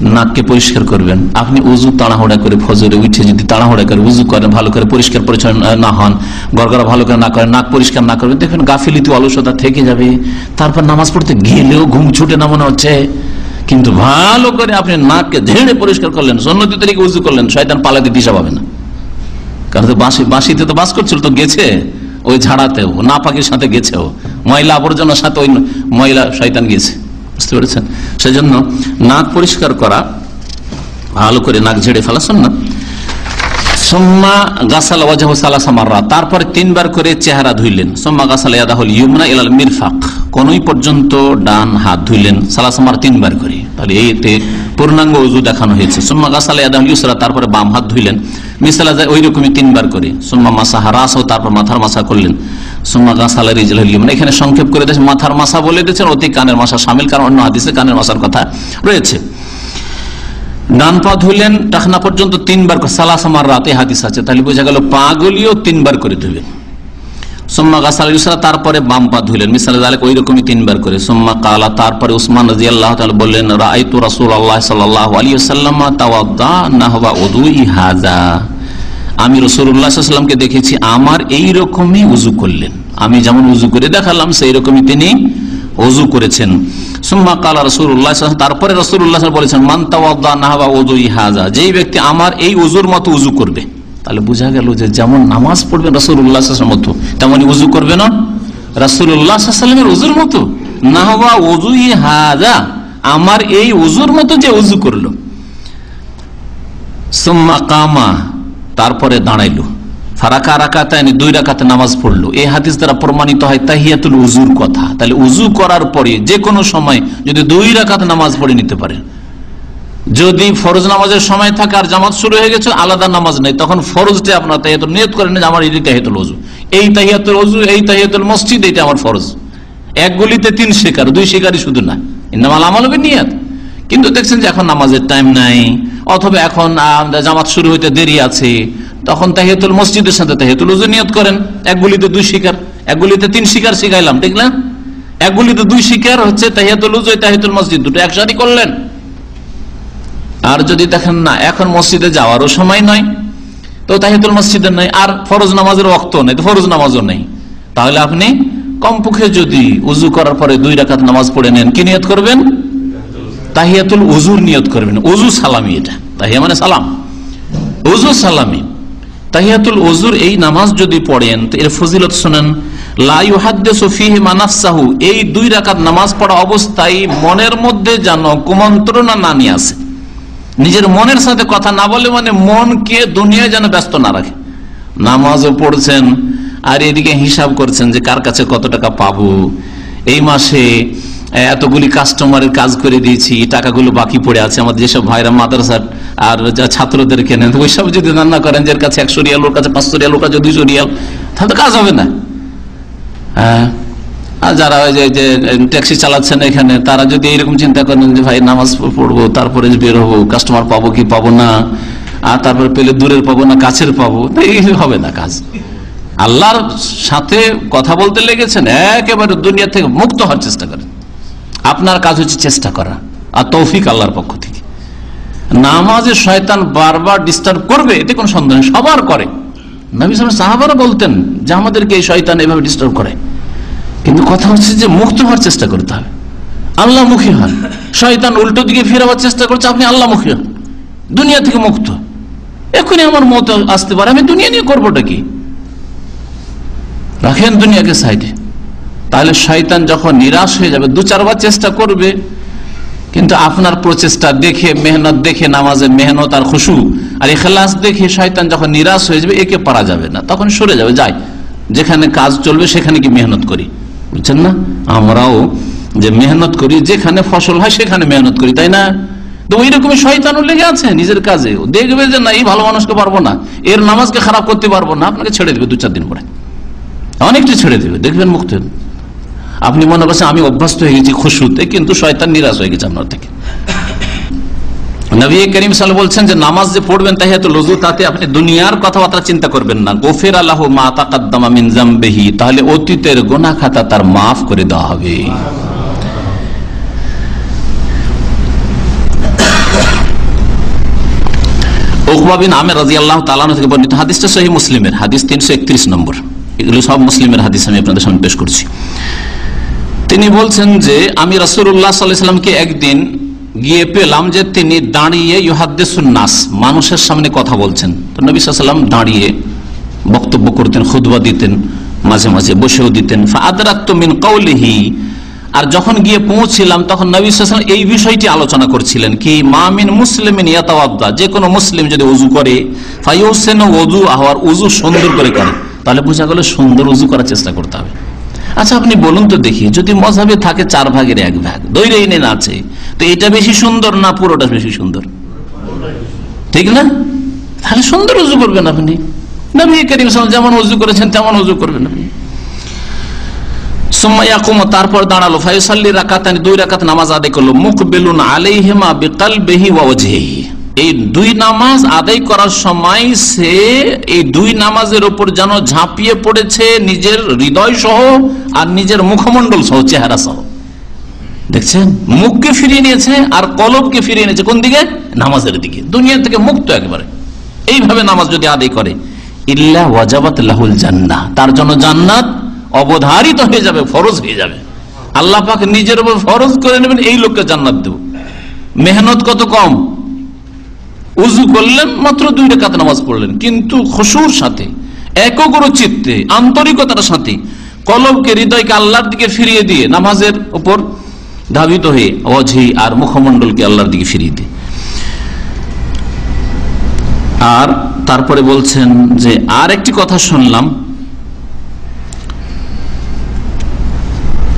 নাককে পরিষ্কার করবেন। আপনি উজু তাড়াহুড়া করে ফজরে উঠে যদি তাড়াহুড়া করে, উজু করেন, ভালো করে পরিষ্কার পরিচ্ছন্ন না হন, গড়গড়া ভালো করে না করেন, নাক পরিষ্কার না করবেন, দেখবেন গাফিলিতে, অলসতা থেকে যাবে। তারপর নামাজ পড়তে গেলেও ঘুম ছুটে না মনে হচ্ছে। কিন্তু ভালো করে আপনি নাককে ধেড়ে পরিষ্কার করলেন, সন্ন্যতি তারিখে উজু করলেন, শয়তান পালাতে দিশা পাবে না। কারণ বাঁশি বাঁশিতে তো বাস করছিল, তো গেছে ওই ঝাড়াতেও না পাখির সাথে গেছে ও ময়লা আবর্জনার সাথে ওই ময়লা শয়তান গেছে, বুঝতে পেরেছেন? সেজন্য নাক পরিষ্কার করা, ভালো করে নাক ঝেড়ে ফেলা না? সোম্মা গাছাল ওয়াজাহ সালাসা মাররা। তারপরে তিনবার করে চেহারা ধুইলেন। সোম্মা গাছাল ইয়াদাহুল ইউমনা ইলাল মিরফাক। কোনই পর্যন্ত ডান হাত ধুইলেন সালাসামার তিনবার করে। তাহলে এইতে পূর্ণাঙ্গ উজু দেখানো হয়েছে। সোম্মা গাছাল ইয়াদাহুল ইউসরা তারপরে বাম হাত ধুইলেন। মিসালা যায় ওই রকমই তিনবার করে। সোম্মা মাসা হারাস ও তারপর মাথার মাসা করলেন। সোম্মা গাছাল রিজল ইউমনা। এখানে সংক্ষেপ করে দিয়েছে, মাথার মাসা বলে দিয়েছেন, অতি কানের মাসা সামিল কারণ অন্য হাদিসে কানের মাসার কথা রয়েছে। ডান পা ধুলেন টাকনা পর্যন্ত তিনবার করে সালাসামার রাতে হাদিস আছে। তাহলে বোঝা গেল পা গুলিও তিনবার করে ধুবেন সোম্মা গাছাল ইউসরা তারপরে বাম পা ধুলেন মিসাল জালেক ওই রকমই তিনবার করে। সোম্মা কালা, তারপরে উসমান রাজি আল্লাহ বললেন রাইতু রাসুল আল্লাহ সাল্লাহ আলী সাল্লাম তাওয়াদ্দা না হবা ওদুই হাজা আমি রসুল্লাহামকে দেখেছি, আমার এই রকমই উজু করলেন। আমি যেমন উজু করে দেখালাম সেই রকমই তিনি অজু করেছেন। সুম্মা কালা রসুল্লাহ তারপরে রসুল্লাহ বলেছেন যেই ব্যক্তি আমার এই উজুর মতো উজু করবে। তাহলে বোঝা গেল যে যেমন নামাজ পড়বেন মতো তেমনই উজু করবে না? রসুল্লাহামের উজুর মতো। না হবা উজুই হাজা আমার এই উজুর মতো যে উজু করল। সুম্মা কামা, তারপরে দাঁড়াইলো। ফারাকা রাকাতায়নি দুই রাকাতে নামাজ পড়ল। এই হাদিস দ্বারা প্রমাণিত হয় তাহিয়াতুল উজুর কথা। তাহলে উজু করার পরে যে কোনো সময় যদি দুই রাকাত নামাজ পড়ে নিতে পারেন। যদি ফরজ নামাজের সময় থাকে আর জামাত শুরু হয়ে গেছে, আলাদা নামাজ নেই, তখন ফরজটি আপনার তাহিয়াতুল, নিয়ত করেন যে আমার এই তাহিয়াতুল অজু এই তাহিয়াতুল অজু এই তাহিয়াতুল মসজিদ এটা আমার ফরজ। এক গুলিতে তিন শিকার, দুই শিকারই শুধু না। ইন্নামাল আমল নিয়াত। কিন্তু দেখছেন যে এখন নামাজের টাইম নাই, অথবা এখন জামাত শুরু হইতে দেরি আছে, তখন তাহিয়াতুল মসজিদের সাথে তাহিয়াতুল উজু নিয়ত করেন। এক গুলিতে দুই শিকার, এক গুলিতে তিন শিকার শিখাইলাম, ঠিক না? এক গুলিতে দুই শিকার হচ্ছে তাহিয়াতুল উজু তাহিয়াতুল মসজিদ, দুটো একসাথে করলেন। আর যদি দেখেন না, এখন মসজিদে যাওয়ারও সময় নয় তো তাহিয়াতুল মসজিদের নাই, আর ফরজ নামাজের অক্ত নেই, তো ফরজ নামাজও নেই। তাহলে আপনি কমপক্ষে যদি উজু করার পরে দুই রাকাত নামাজ পড়ে নেন, কি নিয়ত করবেন? তাহিয়াতুল উজুর নিয়ত করবেন। উজু সালামি এটা। তাহিয়া মানে সালাম। উজু সালামি। তাহিয়াতুল উজুর এই নামাজ যদি পড়েন এর ফজিলত শোনেন মানাফসাহু এই দুই রাকাত নামাজ পড়া অবস্থায় মনের মধ্যে যেন কুমন্ত্রণা না নিয়ে আসে। নিজের মনের সাথে কথা না বলে মানে মনকে দুনিয়ায় যেন ব্যস্ত না রাখে। নামাজও পড়ছেন, আর এদিকে হিসাব করছেন যে কার কাছে কত টাকা পাবো। এই মাসে এতগুলি কাস্টমারের কাজ করে দিয়েছি টাকাগুলো বাকি পড়ে আছে। আমাদের যেসব ভাইরা মাদ্রাসার আর যা ছাত্রদের কেনেন ওইসব যদি রান্না করেন যে কাছে একশো রিয়াল, ওর কাছে পাঁচশো রিয়াল, ওর কাছে দুইশো রিয়াল, তাহলে কাজ হবে না। হ্যাঁ। আর যারা ওই যে ট্যাক্সি চালাচ্ছেন এখানে, তারা যদি এরকম চিন্তা করেন যে, ভাই, নামাজ পড়ব, তারপরে বের হব কাস্টমার পাবো কি পাবো না? আর তারপরে পেলে দূরের পাবো না, কাছের পাবো? এই হবে না কাজ। আল্লাহর সাথে কথা বলতে লেগেছেন, একেবারে দুনিয়া থেকে মুক্ত হওয়ার চেষ্টা করেন। আপনার কাজ হচ্ছে চেষ্টা করা। আর তৌফিক আল্লাহর পক্ষ থেকে। নামাজে শয়তান বারবার ডিস্টার্ব করবে, এতে কোন সন্দেহ সবার করে। নবী সাহাবারা বলতেন যে, আমাদেরকে এই শয়তান এভাবে ডিস্টার্ব করে। কিন্তু কথা হচ্ছে যে, মুক্ত হওয়ার চেষ্টা করতে হবে। আল্লাহ মুখী হন। শয়তান উল্টো দিকে ফিরাবার চেষ্টা করছে, আপনি আল্লাহ মুখী হন। দুনিয়া থেকে মুক্ত। এখনই আমার মত আসতে পারে। আমি দুনিয়া নিয়ে করবোটা কি? রাখেন দুনিয়াকে সাইডে। তাহলে শয়তান যখন নিরাশ হয়ে যাবে, দু চারবার চেষ্টা করবে, কিন্তু আপনার প্রচেষ্টা দেখে, মেহনত দেখে, নামাজের মেহনত আর খুশু আর এখলাস দেখে শয়তান যখন নিরাশ হয়ে যাবে, একে পারা যাবে না। তখন সরে যাবে, যাই। যেখানে কাজ চলবে, সেখানে কি মেহনত করি? বুঝছেন না? আমরাও যে মেহনত করি, যেখানে ফসল হয়, সেখানে মেহনত করি, তাই না? তো ওই রকমই শয়তানও লেগে আছে নিজের কাজে। দেখবে যে না, এই ভালো মানুষকে পারব না, এর নামাজকে খারাপ করতে পারব না, আপনাকে ছেড়ে দেবে দু চার দিন পরে। অনেকটা ছেড়ে দেবে, দেখবেন মুক্ত। আপনি মনে করছেন আমি অভ্যস্ত হয়ে গেছি খুশুতে, কিন্তু শয়তান নিরাশ হয়ে গেছে আপনার থেকে। নবী করিম সাল বলছেন যে, নামাজ যে পড়বেন তাহিয়াতুল লজু তাতে আপনি দুনিয়ার কথাবার্তা চিন্তা করবেন না। গোফের আল্লাহ মা তাকাদ্দামা তাহলে অতীতের গোনা খাতা তার মাফ করে দেওয়া হবে। মুসলিমের, হাদিস তিনশো একত্রিশ নম্বর। এগুলো সব মুসলিমের হাদিস আমি আপনাদের সামনে পেশ করছি। তিনি বলছেন যে, আমি রাসুল্লাহ সাল্লামকে একদিন গিয়ে পেলাম যে তিনি দাঁড়িয়ে ইহাদ্দেসুন নাস, মানুষের সামনে কথা বলছেন। তো নবী সাল্লাম দাঁড়িয়ে বক্তব্য করতেন খুদবা দিতেন, মাঝে মাঝে বসেও দিতেন। মিন কৌলিহি আর যখন গিয়ে পৌঁছিলাম, তখন নবী সাল্লাম এই বিষয়টি আলোচনা করছিলেন কি মামিন মুসলিমিন ইয়াতাওয়াদ্দা, যে কোনো মুসলিম যদি উজু করে ফাইউসেন ওজু হওয়ার উজু সুন্দর করে করে, তাহলে বোঝা গেল সুন্দর উজু করার চেষ্টা করতে হবে। আচ্ছা আপনি বলুন তো দেখি, যদি মজাবে থাকে চার ভাগের এক ভাগ দৈরেইনেন আছে, তো এটা বেশি সুন্দর না পুরোটা বেশি সুন্দর? ঠিক না? তাহলে সুন্দর উজু করবেন আপনি। নবী করিম যেমন উজু করেছেন, তেমন উজু করবেন আপনি। তারপর দাঁড়াল ফাইসাল্লি রাকাতানি দুই রাকাত নামাজ আদায় করল মুখ বেলুন আলাইহিমা বিকালবিহি বেহি ওয়াজহিহি। এই দুই নামাজ আদায় করার সময় সে এই দুই নামাজের উপর যেন ঝাঁপিয়ে পড়েছে, নিজের হৃদয় সহ আর নিজের মুখমন্ডল সহ, চেহারা সহ। দেখছেন? মুখকে ফিরিয়ে নিয়েছে আর কলবকে ফিরিয়ে নিয়েছে। কোন দিকে? নামাজের দিকে। দুনিয়া থেকে মুক্ত একেবারে। এইভাবে নামাজ যদি আদায় করে, ইল্লা ওয়াজাবাত লাহুল জান্নাহ। তার জন্য জান্নাত অবধারিত হয়ে যাবে, ফরজ হয়ে যাবে। আল্লাহ পাক নিজের উপর ফরজ করে নেবেন, এই লোককে জান্নাত দেব। মেহনত কত কম? উজু করলেন, মাত্র দুই রেখাত নামাজ পড়লেন। কিন্তু খুশুর সাথে একগ্র চিত্তে আন্তরিকতার সাথে, কলবকে, হৃদয়কে আল্লাহর দিকে ফিরিয়ে দিয়ে নামাজের উপর ধাবিত হয়ে অঝি আর মুখমন্ডলকে আল্লাহর দিকে ফিরিয়ে দিয়ে। আর তারপরে বলছেন যে, আর একটি কথা শুনলাম।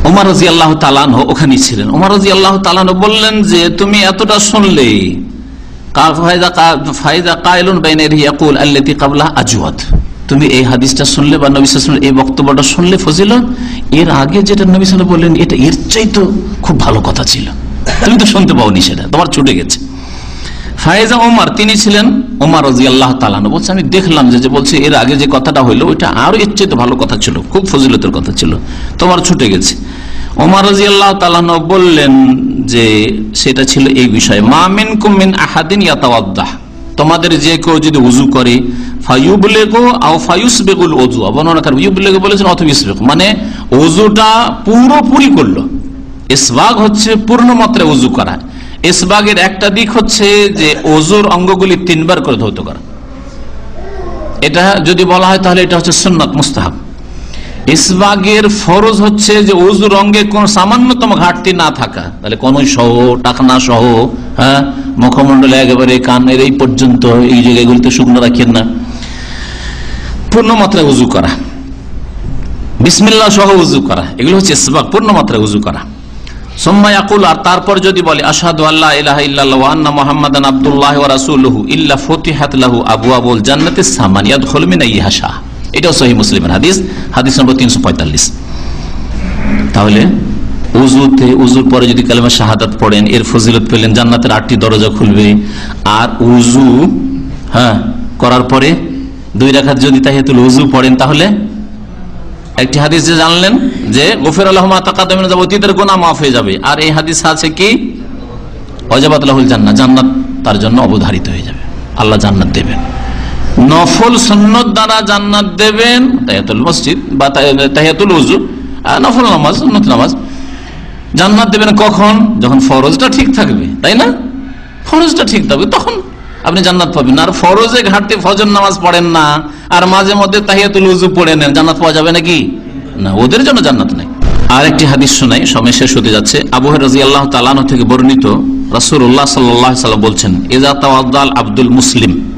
ওমর রাজি আল্লাহ তালানো ওখানে ছিলেন। ওমর রাজি আল্লাহ তালানো বললেন যে, তুমি এতটা শুনলে ফায়দা কায়লুন তুমি এই হাদিসটা শুনলে বা নবী এই বক্তব্যটা শুনলে ফজিল এর আগে যেটা নবী বললেন, এটা এর চাইতো খুব ভালো কথা ছিল। তুমি তো শুনতে পাওনি সেটা, তোমার ছুটে গেছে। ফায়েজা ওমর তিনি ছিলেন ওমর রাজি আল্লাহ তালানো বলছে, আমি দেখলাম যে বলছে, এর আগে যে কথাটা হইল, ওইটা আরও এর চেয়ে ভালো কথা ছিল, খুব ফজিলতের কথা ছিল। তোমার ছুটে গেছে। ওমর রাজি আল্লাহ তালানো বললেন যে সেটা ছিল এই বিষয়ে মামিন কুমিন আহাদিন ইয়াতাওয়াদ্দাহ। তোমাদের যে কেউ যদি উজু করে বেগুল বলেছেন মানে পুরোপুরি করল। হচ্ছে পূর্ণ মাত্রায় করা। একটা দিক হচ্ছে যে ওজুর অঙ্গগুলি তিনবার করে ধৌত করা। এটা যদি বলা হয় তাহলে এটা হচ্ছে সুন্নত, মুস্তাহাব। ইসবাগের ফরজ হচ্ছে যে উজু অঙ্গে কোন সামান্যতম ঘাটতি না থাকা। তাহলে কোন সহ টাকনা সহ হ্যাঁ? মুখমন্ডলে একেবারে কানের এই পর্যন্ত এই জায়গাগুলিতে শুকনো রাখেন না। পূর্ণ মাত্রায় উজু করা। বিসমিল্লা সহ উজু করা। এগুলো হচ্ছে ইসবাগ পূর্ণ মাত্রায় উজু করা। সোম্মা আর তারপর যদি বলে, আশহাদু আল্লাহ ইলাহা ইল্লাল্লাহ আন্না মুহাম্মাদান আবদুল্লাহ ওয়া রাসূলুহু ইল্লা ফুতিহাত লাহু আবওয়াবুল জান্নাতি সামান ইয়াদখুলু মিন আইয়িহা শাহ এটাও সহিহ মুসলিমের হাদিস হাদিস নম্বর 345 তাহলে, উজুতে, উজুর পরে যদি কালেমা শাহাদাত পড়েন, এর ফজিলত পেলেন, জান্নাতের আটটি দরজা খুলবে। আর উজু হ্যাঁ করার পরে দুই রাখাত যদি তাহিয়াতুল উজু পড়েন, তাহলে একটি হাদিস যে জানলেন যে গফির আলহমা তাকাদমিন যাব অতীতের গোনা মাফ হয়ে যাবে। আর এই হাদিস আছে কি? অজাবাত লাহুল জান্নাত জান্নাত তার জন্য অবধারিত হয়ে যাবে। আল্লাহ জান্নাত দেবেন। নফল সন্ন্যত দ্বারা জান্নাত দেবেন, তাহিয়াতুল মসজিদ বা তাহি- তাহিয়াতুল উজু নফল নামাজ, সুন্নত নামাজ। জান্নাত দেবেন কখন? যখন ফরজটা ঠিক থাকবে, তাই না? ফরজটা ঠিক থাকবে, তখন আপনি জান্নাত পাবেন। আর ফরজে ঘাটতে ফজর নামাজ পড়েন না, আর মাঝে মধ্যে তাহিয়াতুল উজু পড়ে নেন, জান্নাত পাওয়া যাবে নাকি? না, ওদের জন্য জান্নাত নেই। আর একটি হাদিস শোনাই, সময় শেষ হতে যাচ্ছে। আবু রাজি আল্লাহ তালানো থেকে বর্ণিত রাসূলুল্লাহ সাল্লাহ সাল্লাম বলছেন এজা তাওয়াদ্দাল আব্দুল মুসলিম।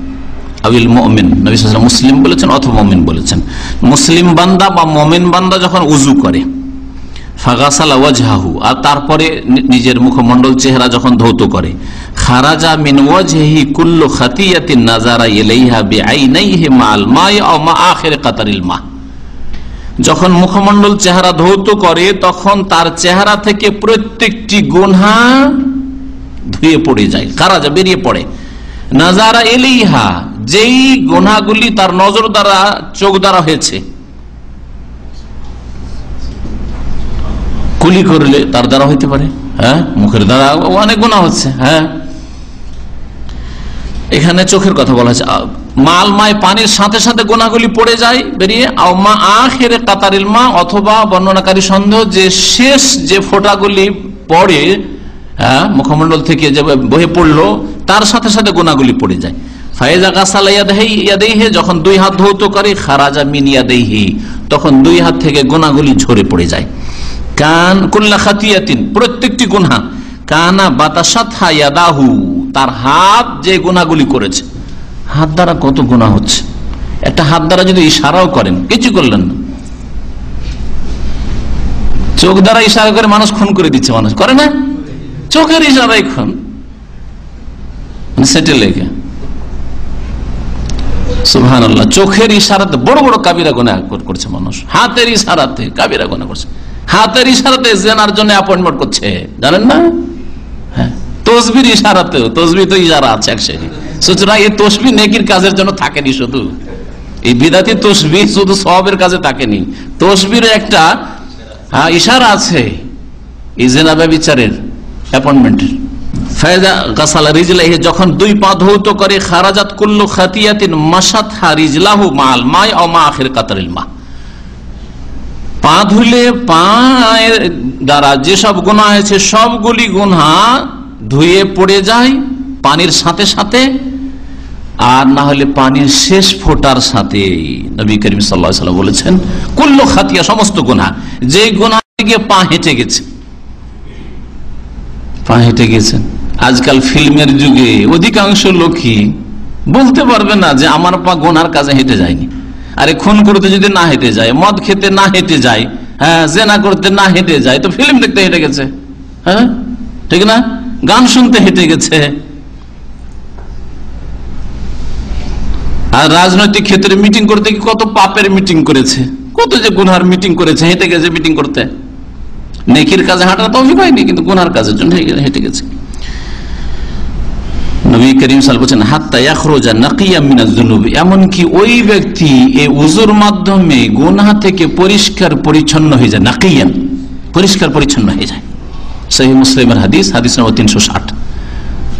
মুসলিম বলেছেন অথবা মমিন বলেছেন। মুসলিম বান্দা বা মমিন বান্দা যখন উজু করে, ফাগাসালা আর তারপরে নিজের মুখমণ্ডল চেহারা যখন ধৌত করে, খারাজা কুল্লু নাজারা মাল মা কাতারিল মা যখন মুখমণ্ডল চেহারা ধৌত করে, তখন তার চেহারা থেকে প্রত্যেকটি গুনহা ধুয়ে পড়ে যায়, খারাজা বেরিয়ে পড়ে। নাজারা এলিহা যেই গুনাগুলি তার নজর দ্বারা চোখ দ্বারা হয়েছে কুলি করলে তার দ্বারা হইতে পারে হ্যাঁ? মুখের দ্বারা অনেক গুণা হচ্ছে হ্যাঁ? এখানে চোখের কথা বলা হয়েছে আ, মাল মায় পানির সাথে সাথে গোনাগুলি পড়ে যায় বেরিয়ে মা আখেরে কাতারিল মা অথবা বর্ণনাকারী সন্দেহ যে শেষ যে ফোঁটাগুলি পড়ে হ্যাঁ মুখমণ্ডল থেকে যে বহে পড়ল তার সাথে সাথে গোনাগুলি পড়ে যায়। ফায়েজা গাছালা ইয়াদেহে যখন দুই হাত ধৌত করে, খারাজা মিন ইয়াদেহি তখন দুই হাত থেকে গোনাগুলি ঝরে পড়ে যায়। কান কুল্লা খাতিয়াতিন, প্রত্যেকটি গুনহা। কানা বাতাসাত হায়াদাহু তার হাত যে গুনাগুলি করেছে। হাত দ্বারা কত গুণা হচ্ছে? একটা হাত দ্বারা যদি ইশারাও করেন, কিছু করলেন না। চোখ দ্বারা ইশারা করে মানুষ খুন করে দিচ্ছে মানুষ। করে না? চোখের ইশারাই খুন। সেটে লেগে সুহান চোখের ইশারাতে বড় বড় কাবিরা গোনা করছে মানুষ। হাতের ইশারাতে কাবিরা গোনা করছে। হাতের ইশারাতে জেনার জন্য অ্যাপয়েন্টমেন্ট করছে। জানেন না? হ্যাঁ তসবির ইশারাতেও তসবি তো ইশারা আছে একসাথে সুতরাং এই তসবি নেকির কাজের জন্য থাকেনি শুধু। এই বিদাতি তসবি শুধু সবের কাজে থাকেনি। তসবির একটা হ্যাঁ, ইশারা আছে। এই জেনাবে বিচারের অ্যাপয়েন্টমেন্টের যখন দুই পা ধৌত করে, খারাজাত কুল্লু খাতিয়াতিন মাসাত রিজলাহু মাল মায় ও মা কাতারিল মা। পা ধুলে পায়ের দ্বারা যেসব গুণা হয়েছে, সবগুলি গুণা ধুয়ে পড়ে যায় পানির সাথে সাথে, আর না হলে পানির শেষ ফোটার সাথে। নবী করিম বলেছেন, কুল্ল খাতিয়া সমস্ত গুণা যে গুণা থেকে পা হেঁটে গেছে। পা হেঁটে গেছেন আজকাল ফিল্মের যুগে অধিকাংশ লোকই বলতে পারবে না যে আমার পা গোনার কাজে হেঁটে যায়নি। আরে খুন করতে যদি না হেঁটে যায়, মদ খেতে না হেঁটে যায় হ্যাঁ জেনা করতে না হেঁটে যায়, তো ফিল্ম দেখতে হেঁটে গেছে। হ্যাঁ ঠিক না? গান শুনতে হেঁটে গেছে। আর রাজনৈতিক ক্ষেত্রে মিটিং করতে কত পাপের মিটিং করেছে? কত যে গুনহার মিটিং করেছে, হেঁটে গেছে মিটিং করতে। নেকির কাজে হাঁটা তো পাইনি কিন্তু গুনহার কাজের জন্য হেঁটে গেছে। নবী করিম সাল বলছেন, হাত্তা ইয়াখরুজা নাকিয়া মিনাজ এমনকি ওই ব্যক্তি এই উজুর মাধ্যমে গুনাহ থেকে পরিষ্কার পরিচ্ছন্ন হয়ে যায়, নাকিয়ান, পরিষ্কার পরিচ্ছন্ন হয়ে যায়। সহি মুসলিমের হাদিস হাদিস নম্বর তিনশো ষাট।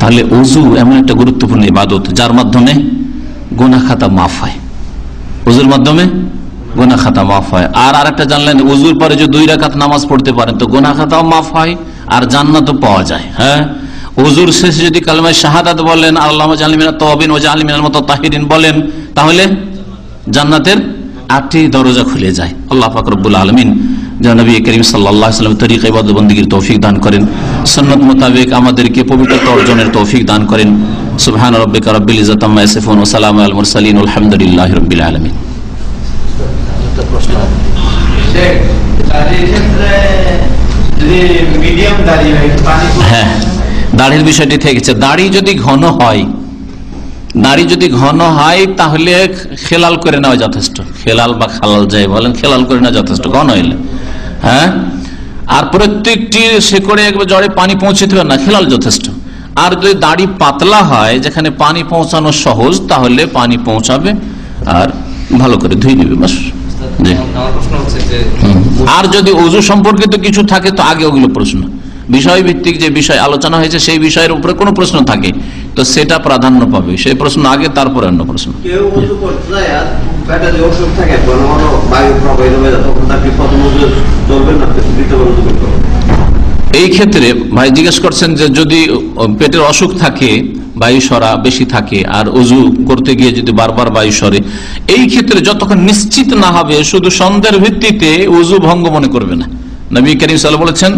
তাহলে উজু এমন একটা গুরুত্বপূর্ণ ইবাদত, যার মাধ্যমে গোনা খাতা মাফ হয়। উজুর মাধ্যমে গোনা খাতা মাফ হয়। আর আরেকটা জানলেন উজুর পরে যে দুই রাকাত নামাজ পড়তে পারেন, তো গোনা খাতাও মাফ হয়, আর জান্নাতও পাওয়া যায় হ্যাঁ? হুজুর শেষে যদি কালমায় শাহাদাত বলেন আল্লাহ জালিমিনা তবিন ও জালিমিনার মতো তাহিরিন বলেন তাহলে জান্নাতের আটটি দরজা খুলে যায়। আল্লাহ ফাকরবুল আলমিন নবী করিম সাল্লাম তরিকা তৌফিক দান করেন সন্নত মোতাবেক আমাদেরকে পবিত্রতা অর্জনের তৌফিক দান করেন। সুবহান রব্বিক রব্বিল ইজ্জাত আম্মা ইয়াসিফুন ওয়া সালামু আলাল মুরসালিন আলহামদুলিল্লাহি রাব্বিল আলামিন। হ্যাঁ। দাড়ির বিষয়টি থেকেছে দাড়ি যদি ঘন হয় দাড়ি যদি ঘন হয় তাহলে খেলাল করে নেওয়া যথেষ্ট। খেলাল বা খালাল যাই বলেন খেলাল করে নেওয়া যথেষ্ট ঘন হইলে। হ্যাঁ? আর প্রত্যেকটি শেকড়ে একবার জড়ে পানি পৌঁছতে হবে না খেলাল যথেষ্ট। আর যদি দাড়ি পাতলা হয় যেখানে পানি পৌঁছানো সহজ তাহলে পানি পৌঁছাবে আর ভালো করে ধুই নেবে বাস। আর যদি অজু সম্পর্কিত কিছু থাকে তো আগে ওগুলো প্রশ্ন। বিষয় ভিত্তিক যে বিষয় আলোচনা হয়েছে সেই বিষয়ের উপরে কোনো প্রশ্ন থাকে। তো সেটা প্রাধান্য পাবে। সেই প্রশ্ন আগে তারপরে অন্য প্রশ্ন। এই ক্ষেত্রে ভাই জিজ্ঞেস করছেন যে যদি পেটের অসুখ থাকে বায়ু সরা বেশি থাকে আর উজু করতে গিয়ে যদি বারবার বায়ু সরে এই ক্ষেত্রে যতক্ষণ নিশ্চিত না হবে শুধু সন্দেহের ভিত্তিতে উজু ভঙ্গ মনে করবে না। নবী করিম সাল বলেছেন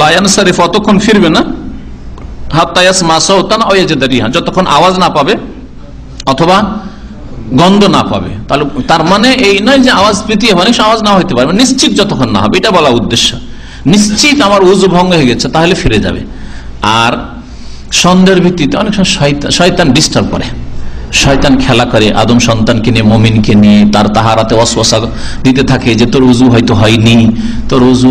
লায়ান শরীফ অতক্ষণ ফিরবে না। হাত্তায়াস মাসাউতান ওয়াজদারিহা যতক্ষণ আওয়াজ না পাবে অথবা গন্ধ না পাবে। তাহলে তার মানে এই নয় যে আওয়াজ পেতে অনেক আওয়াজ না হইতে পারে নিশ্চিত যতক্ষণ না হবে, এটা বলা উদ্দেশ্য। নিশ্চিত আমার উজু ভঙ্গ হয়ে গেছে, তাহলে ফিরে যাবে। আর সন্দেহের ভিত্তিতে অনেক সময় শয়তান ডিস্টার্ব করে। শয়তান খেলা করে, আদম সন্তানকে নিয়ে, মমিনকে নিয়ে, তার তাহারাতে অশ্বাসা দিতে থাকে যে তোর উজু হয়তো হয়নি, তোর উজু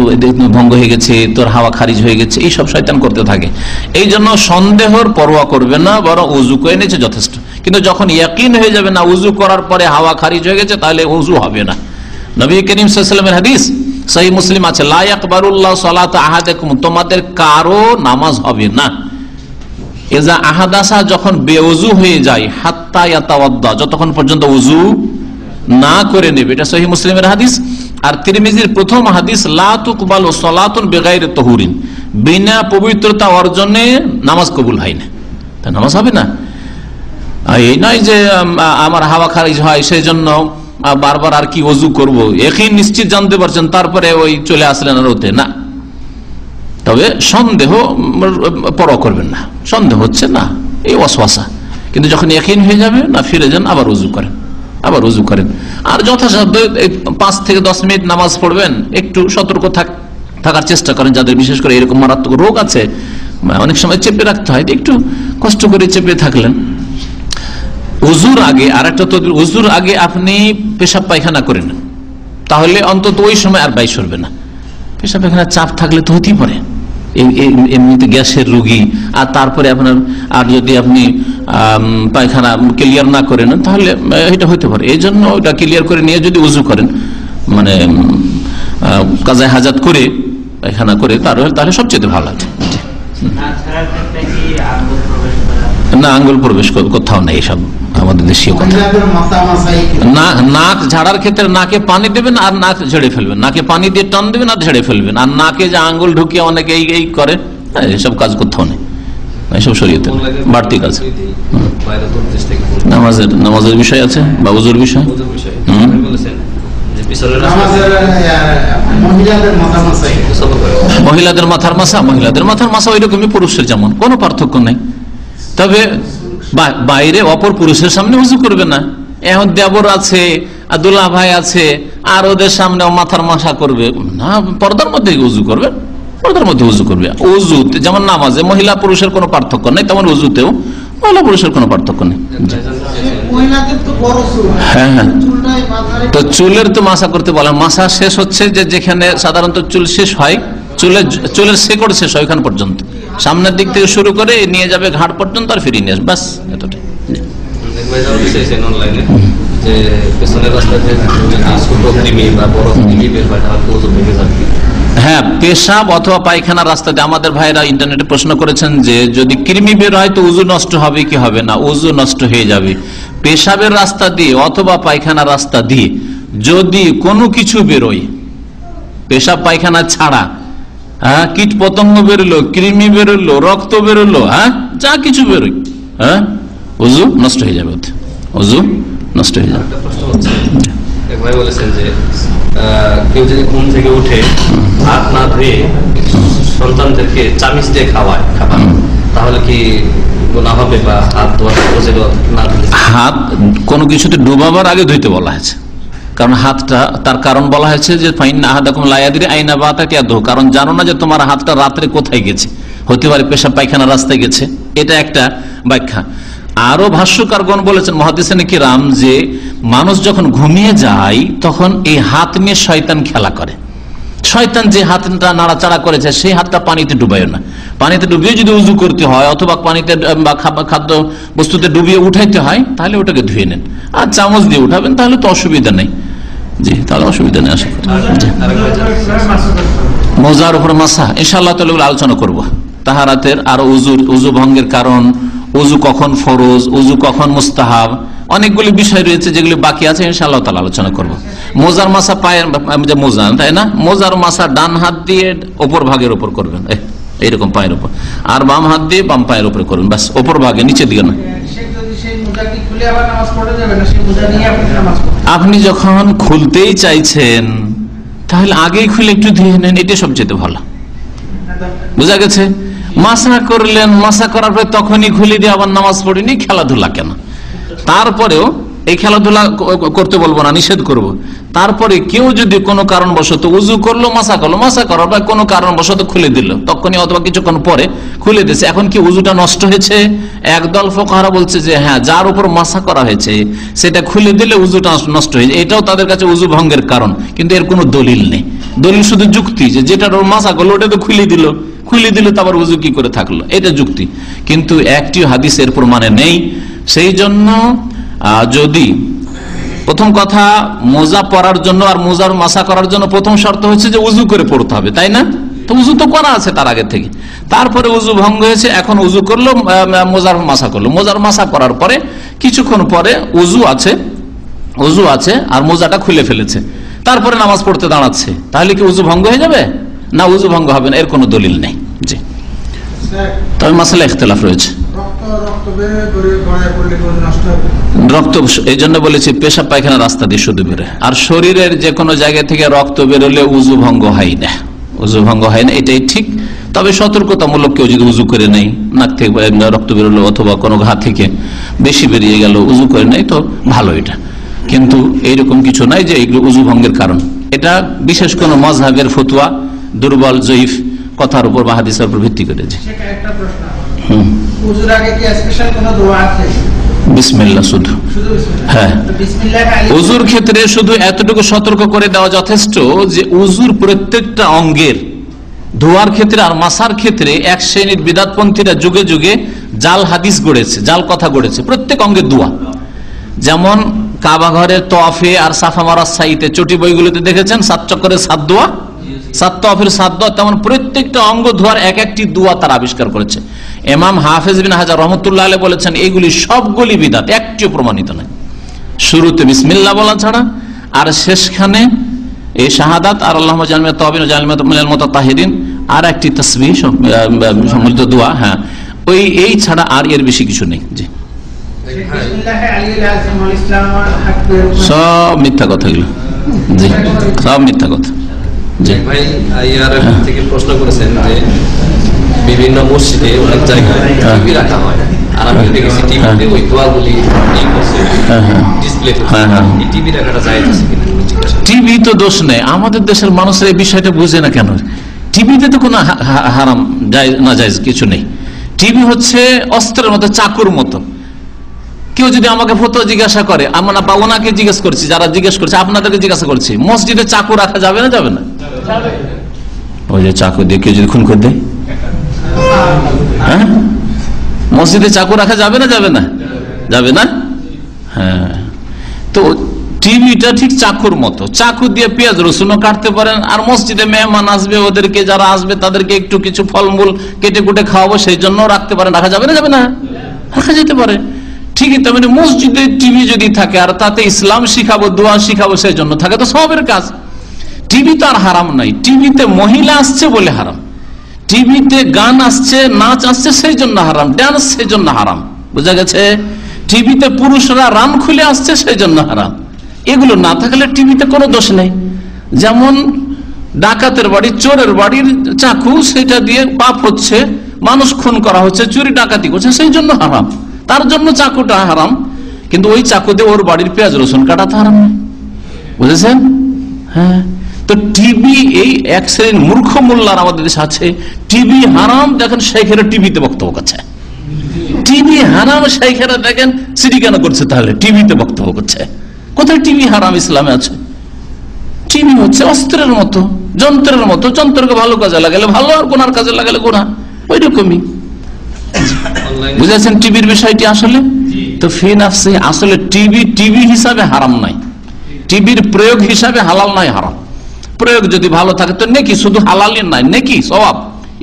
ভঙ্গ হয়ে গেছে, তোর হাওয়া খারিজ হয়ে গেছে, এইসব শয়তান করতে থাকে। এই জন্য সন্দেহর পরোয়া করবে না, বরং উজু করে নিয়েছে যথেষ্ট। কিন্তু যখন ইয়াকিন হয়ে যাবে না উজু করার পরে হাওয়া খারিজ হয়ে গেছে, তাহলে উজু হবে না। নবী করিম সাল্লামের হাদিস সহি মুসলিম আছে লাইকবারুল্লাহ সালাত আহাদেকুম তোমাদের কারও নামাজ হবে না। এজা আহাদাসা যখন বেউজু হয়ে যায়, হাত্তা ইয়াতাওয়াদ্দা, যতক্ষণ পর্যন্ত উজু না করে নেবে। এটা সহি মুসলিমের হাদিস। আর তিরমিজির প্রথম হাদিস, লা তুকবাল ও সলাতুন বেগাইরে তহুরিন। বিনা পবিত্রতা অর্জনে নামাজ কবুল হয় না। তা নামাজ হবে না? এই নয় যে আমার হাওয়া খারিজ হয় সেই জন্য বারবার আর কি অজু করব। একই নিশ্চিত জানতে পারছেন, তারপরে ওই চলে আসলেন আর ওতে। না। তবে সন্দেহ পর করবেন না। সন্দেহ হচ্ছে না, এই অশ্বাসা কিন্তু যখন একই হয়ে যাবে না, ফিরে যান, আবার উজু করেন, আবার উজু করেন। আর যথাসাধ্য পাঁচ থেকে দশ মিনিট নামাজ পড়বেন, একটু সতর্ক থাক, থাকার চেষ্টা করেন। যাদের বিশেষ করে এরকম মারাত্মক রোগ আছে, অনেক সময় চেপে রাখতে হয়, একটু কষ্ট করে চেপে থাকলেন। উজুর আগে আর একটা তদবির, উজুর আগে আপনি পেশাব পায়খানা করে নেন তাহলে অন্তত ওই সময় আর বাই সরবে না। পেশাব পায়খানার চাপ থাকলে তো হতেই পারে। এমনিতে গ্যাসের রুগী আর তারপরে আপনার, আর যদি আপনি পায়খানা ক্লিয়ার না করেন তাহলে এটা হতে পারে এই জন্য ওটা ক্লিয়ার করে নিয়ে যদি উজু করেন মানে কাজায় হাজাত করে, পায়খানা করে তাহলে তাহলে সবচেয়ে ভালো জি। না আঙ্গুল প্রবেশ কোথাও নেই সব আমাদের দেশীয় কথা। নাক ঝাড়ার ক্ষেত্রে নাকে পানি দেবেন আর নাক ঝেড়ে ফেলবেন। নাকে পানি দিয়ে টান দেবেন আর ঝেড়ে ফেলবেন। আর নাকে যে আঙ্গুল ঢুকিয়ে অনেকে এই এই করে হ্যাঁ, এসব কাজ কোথাও নেই। এসব মহিলাদের মাথার মাসা মহিলাদের মাথার মাসা ওই রকমই পুরুষের যেমন কোনো পার্থক্য নেই। তবে বাইরে অপর পুরুষের সামনে উজু করবে না। এখন দেবর আছে আর দুল্লা ভাই আছে আর ওদের সামনে মাথার মাসা করবে। না পর্দার মধ্যে উজু করবে। পর্দার মধ্যে উজু করবে। উজু যেমন নামাজে মহিলা পুরুষের কোনো পার্থক্য নেই তেমন উজুতেও মহিলা পুরুষের কোনো পার্থক্য নেই। হ্যাঁ, হ্যাঁ। তো চুলের তো মাসা করতে বলে মাসা শেষ হচ্ছে যে যেখানে সাধারণত চুল শেষ হয় চুলের চুলের শেকড় শেষ হয় ওইখান পর্যন্ত। সামনের দিক থেকে শুরু করে নিয়ে যাবে ঘাট পর্যন্ত আর ফিরিয়ে নিয়ে আসবে। ব্যাস এতটাই। যে পেছনের হয় হ্যাঁ পেশাব অথবা পায়খানা রাস্তাতে আমাদের ভাইরা ইন্টারনেটে প্রশ্ন করেছেন যে যদি কৃমি বের হয় তো উজু নষ্ট হবে কি হবে না? উজু নষ্ট হয়ে যাবে। পেশাবের রাস্তা দিয়ে অথবা পায়খানা রাস্তা দিয়ে যদি কোনো কিছু বেরোয় পেশাব পায়খানা ছাড়া হ্যাঁ কীট পতঙ্গ বেরোলো কৃমি বেরোলো রক্ত বেরোলো হ্যাঁ? যা কিছু বেরোয় হ্যাঁ? উজু নষ্ট হয়ে যাবে। উজু নষ্ট হয়ে যাবে। ভাই বলেছেন যে কেউ যদি ঘুম থেকে উঠে হাত না ধুয়ে সন্তানদেরকে চামিচ দিয়ে খাওয়ায় খাবার তাহলে কি হাত কোনো কিছুতে ডুবাবার আগে ধুইতে বলা হয়েছে। কারণ হাতটা, তার কারণ বলা হয়েছে যে ফাইন বা কারণ জানো না যে তোমার হাতটা রাত্রে কোথায় গেছে? হতে পারে পেশা পায়খানা রাস্তায় গেছে। এটা একটা ব্যাখ্যা। আরও ভাষ্যকারগণ বলেছেন মহাদিসানে কি রাম যে মানুষ যখন ঘুমিয়ে যায়, তখন এই হাত নিয়ে শয়তান খেলা করে। শয়তান যে হাতটা নাড়াচাড়া করেছে, সেই হাতটা পানিতে ডুবাইও না। পানিতে ডুবিয়ে যদি উজু করতে হয়, অথবা পানিতে বা খাদ্য বস্তুতে ডুবিয়ে উঠাইতে হয়, তাহলে ওটাকে ধুয়ে নেন। আর চামচ দিয়ে উঠাবেন, তাহলে তো অসুবিধা নেই। জি, তাহলে অসুবিধা নেই, আশা করি। মোজার উপর মাসা, ইনশাআল্লাহ তাহলে আলোচনা করব। তাহারাতের আর উজুর উজু ভঙ্গের কারণ উজু কখন ফরজ উজু কখন মুস্তাহাব, অনেকগুলি বিষয় রয়েছে যেগুলি বাকি আছে, ইনশাআল্লাহ তালা আলোচনা করব। মোজার মাসা পায়ের যে মোজা তাই না? মোজার মাসা ডান হাত দিয়ে ওপর ভাগের উপর করবেন। এইরকম পায়ের উপর। আর বাম হাত দিয়ে বাম পায়ের উপরে করবেন, ব্যাস ওপর ভাগে, নিচের দিকে না। আপনি যখন খুলতেই চাইছেন, তাহলে আগেই খুলে একটু ধুয়ে নেন এটা সবচেয়ে ভালো। বুঝা গেছে? মাসা করলেন, মাসা করার পরে তখনই খুলে দিয়ে আবার নামাজ পড়িনি খেলাধুলা কেন? তারপরেও এই খেলাধুলা করতে বলব না, নিষেধ করব। তারপরে কেউ যদি কোনো কারণবশত উজু করল, মাসা করল, মাসা করার বা কোনো কারণবশত খুলে দিল। তখনই অথবা কিছুক্ষণ পরে খুলে দিয়েছে। এখন কি উজুটা নষ্ট হয়েছে? একদল ফোকাহারা বলছে যে হ্যাঁ যার উপর মাসা করা হয়েছে, সেটা খুলে দিলে উজুটা নষ্ট হয়েছে। এটাও তাদের কাছে উজু ভঙ্গের কারণ। কিন্তু এর কোনো দলিল নেই। দলিল শুধু যুক্তি যে যেটার ওর মাসা করল, ওটা তো খুলে দিল। খুলে দিল আবার উজু কি করে থাকল? এটা যুক্তি। কিন্তু একটি হাদিস এর প্রমাণে নেই। সেই জন্য যদি প্রথম কথা মোজা পরার জন্য আর মোজার মাসা করার জন্য প্রথম শর্ত হচ্ছে যে উজু করে পড়তে হবে, তাই না? তো উজু তো করা আছে তার আগে থেকে। তারপরে উজু ভঙ্গ হয়েছে, এখন উজু করল মোজার মাসা করল। মোজার মাসা করার পরে কিছুক্ষণ পরে উজু আছে উজু আছে আর মোজাটা খুলে ফেলেছে। তারপরে নামাজ পড়তে দাঁড়াচ্ছে। তাহলে কি উজু ভঙ্গ হয়ে যাবে? না, উজু ভঙ্গ হবে না, এর কোনো দলিল নেই। জি। তবে মাসালা ইখতলাফ রয়েছে। রক্ত এই জন্য বলেছি পেশাব পায়খানা রাস্তা দিয়ে শুধু বেরোয়। আর শরীরের যে কোনো জায়গা থেকে রক্ত বেরোলে উজু ভঙ্গ হয় না। উজু ভঙ্গ হয় না এটাই ঠিক। তবে সতর্কতামূলক কেউ যদি উজু করে নেই নাক থেকে রক্ত বেরোলো অথবা কোনো ঘা থেকে বেশি বেরিয়ে গেল উজু করে নেই তো ভালো এটা। কিন্তু এইরকম কিছু নাই যে এগুলো উজু ভঙ্গের কারণ। এটা বিশেষ কোনো মজহাবের ফতুয়া দুর্বল জয়ীফ কথার উপর বা হাদিসের উপর ভিত্তি করেছে হুম। উজুর আগে কি স্পেশাল কোনো দোয়া আছে? বিসমিল্লা শুধু। শুধু বিসমিল্লাহ। হ্যাঁ। উজুর ক্ষেত্রে শুধু এতটুকু সতর্ক করে দেওয়া যথেষ্ট যে উজুর প্রত্যেকটা অঙ্গের ধোয়ার ক্ষেত্রে আর মাসার ক্ষেত্রে এক শ্রেণির বিদাতপন্থীরা যুগে যুগে জাল হাদিস গড়েছে জাল কথা গড়েছে প্রত্যেক অঙ্গের দোয়া যেমন কাবা ঘরের তফে আর সাফা সাইতে চটি বইগুলোতে দেখেছেন? সাত চক্করের সাত দোয়া সাত তফের সাত দোয়া তেমন প্রত্যেকটা অঙ্গ ধোয়ার এক একটি দোয়া তারা আবিষ্কার করেছে। এমাম হাফেজ বিন হাজার রহমতুল্লাহ আলী বলেছেন এইগুলি সবগুলি বিদাত একটিও প্রমাণিত নয় শুরুতে বিসমিল্লা বলা ছাড়া আর শেষখানে এই শাহাদাত আর আল্লাহ তাহিদিন আর একটি তসবি সম্মিলিত দোয়া হ্যাঁ। ওই এই ছাড়া আর এর বেশি কিছু নেই জি। সব মিথ্যা কথা এগুলো জি। সব মিথ্যা কথা জি। ভাই আইয়ার থেকে প্রশ্ন করেছেন যে বিভিন্ন মসজিদে অনেক জায়গায় টিভি রাখা হয়। আর আমি দেখেছি টিভিতে ওই দোয়াগুলি হ্যাঁ, হ্যাঁ। ডিসপ্লে হ্যাঁ, হ্যাঁ। এই টিভি রাখাটা যায় টিভি তো দোষ নেই। আমাদের দেশের মানুষের এই বিষয়টা বুঝে না কেন? টিভিতে তো কোনো হারাম না যায় কিছু নেই। টিভি হচ্ছে অস্ত্রের মতো চাকুর মতো। কেউ যদি আমাকে ফটো জিজ্ঞাসা করে আমরা বা ওনাকে জিজ্ঞেস করছি যারা জিজ্ঞেস করছে আপনাদেরকে জিজ্ঞাসা করছি মসজিদে চাকু রাখা যাবে না যাবে না? ওই যে চাকু দিয়ে কেউ যদি খুন করে দেয়? হ্যাঁ? মসজিদে চাকু রাখা যাবে না যাবে না? যাবে না? হ্যাঁ। তো টিভিটা ঠিক চাকুর মতো। চাকু দিয়ে পেঁয়াজ, রসুনও কাটতে পারেন, আর মসজিদে মেহমান আসবে, ওদেরকে যারা আসবে, তাদেরকে একটু কিছু ফলমূল কেটে কুটে খাওয়াবো, সেই জন্য রাখতে পারেন। রাখা যাবে না যাবে না? রাখা যেতে পারে। ঠিকই তেমনি মসজিদে টিভি যদি থাকে, আর তাতে ইসলাম শিখাবো, দোয়া শিখাবো, সেই জন্য থাকে তো সবের কাজ। টিভি তো আর হারাম নাই। টিভিতে মহিলা আসছে বলে হারাম। টিভিতে গান আসছে, নাচ আসছে, সেই জন্য হারাম। ডান্স সেই জন্য হারাম। বুঝা গেছে? টিভিতে পুরুষরা রান খুলে আসছে, সেই জন্য হারাম। এগুলো না থাকলে টিভিতে কোনো দোষ নেই। যেমন ডাকাতের বাড়ি, চোরের বাড়ির চাকু, সেটা দিয়ে পাপ হচ্ছে, মানুষ খুন করা হচ্ছে, চুরি, ডাকাতি করছে, সেই জন্য হারাম। তার জন্য চাকুটা হারাম। কিন্তু ওই চাকু দিয়ে ওর বাড়ির পেঁয়াজ রসুন কাটাতে হারাম। বুঝেছেন? হ্যাঁ। তো টিভি এই এক শ্রেণির মূর্খ মোল্লার আমাদের দেশে আছে। টিভি হারাম দেখেন শেখেরা টিভিতে বক্তব্য করছে। টিভি হারাম শেখেরা দেখেন সিটি কেন করছে তাহলে? টিভিতে বক্তব্য করছে। কোথায় টিভি হারাম ইসলামে আছে? টিভি হচ্ছে অস্ত্রের মতো, যন্ত্রের মতো। যন্ত্রকে ভালো কাজে লাগালে ভালো আর কোনার কাজে লাগালে কোনা ওই রকমই বুঝেছেন টিভির বিষয়টি আসলে? তো ফিন আসছে, আসলে টিভি টিভি হিসাবে হারাম নাই। টিভির প্রয়োগ হিসাবে হালাল নাই, হারাম। প্রয়োগ যদি ভালো থাকে তো নেকি? শুধু হালালের নাই নেকি? স্বভাব।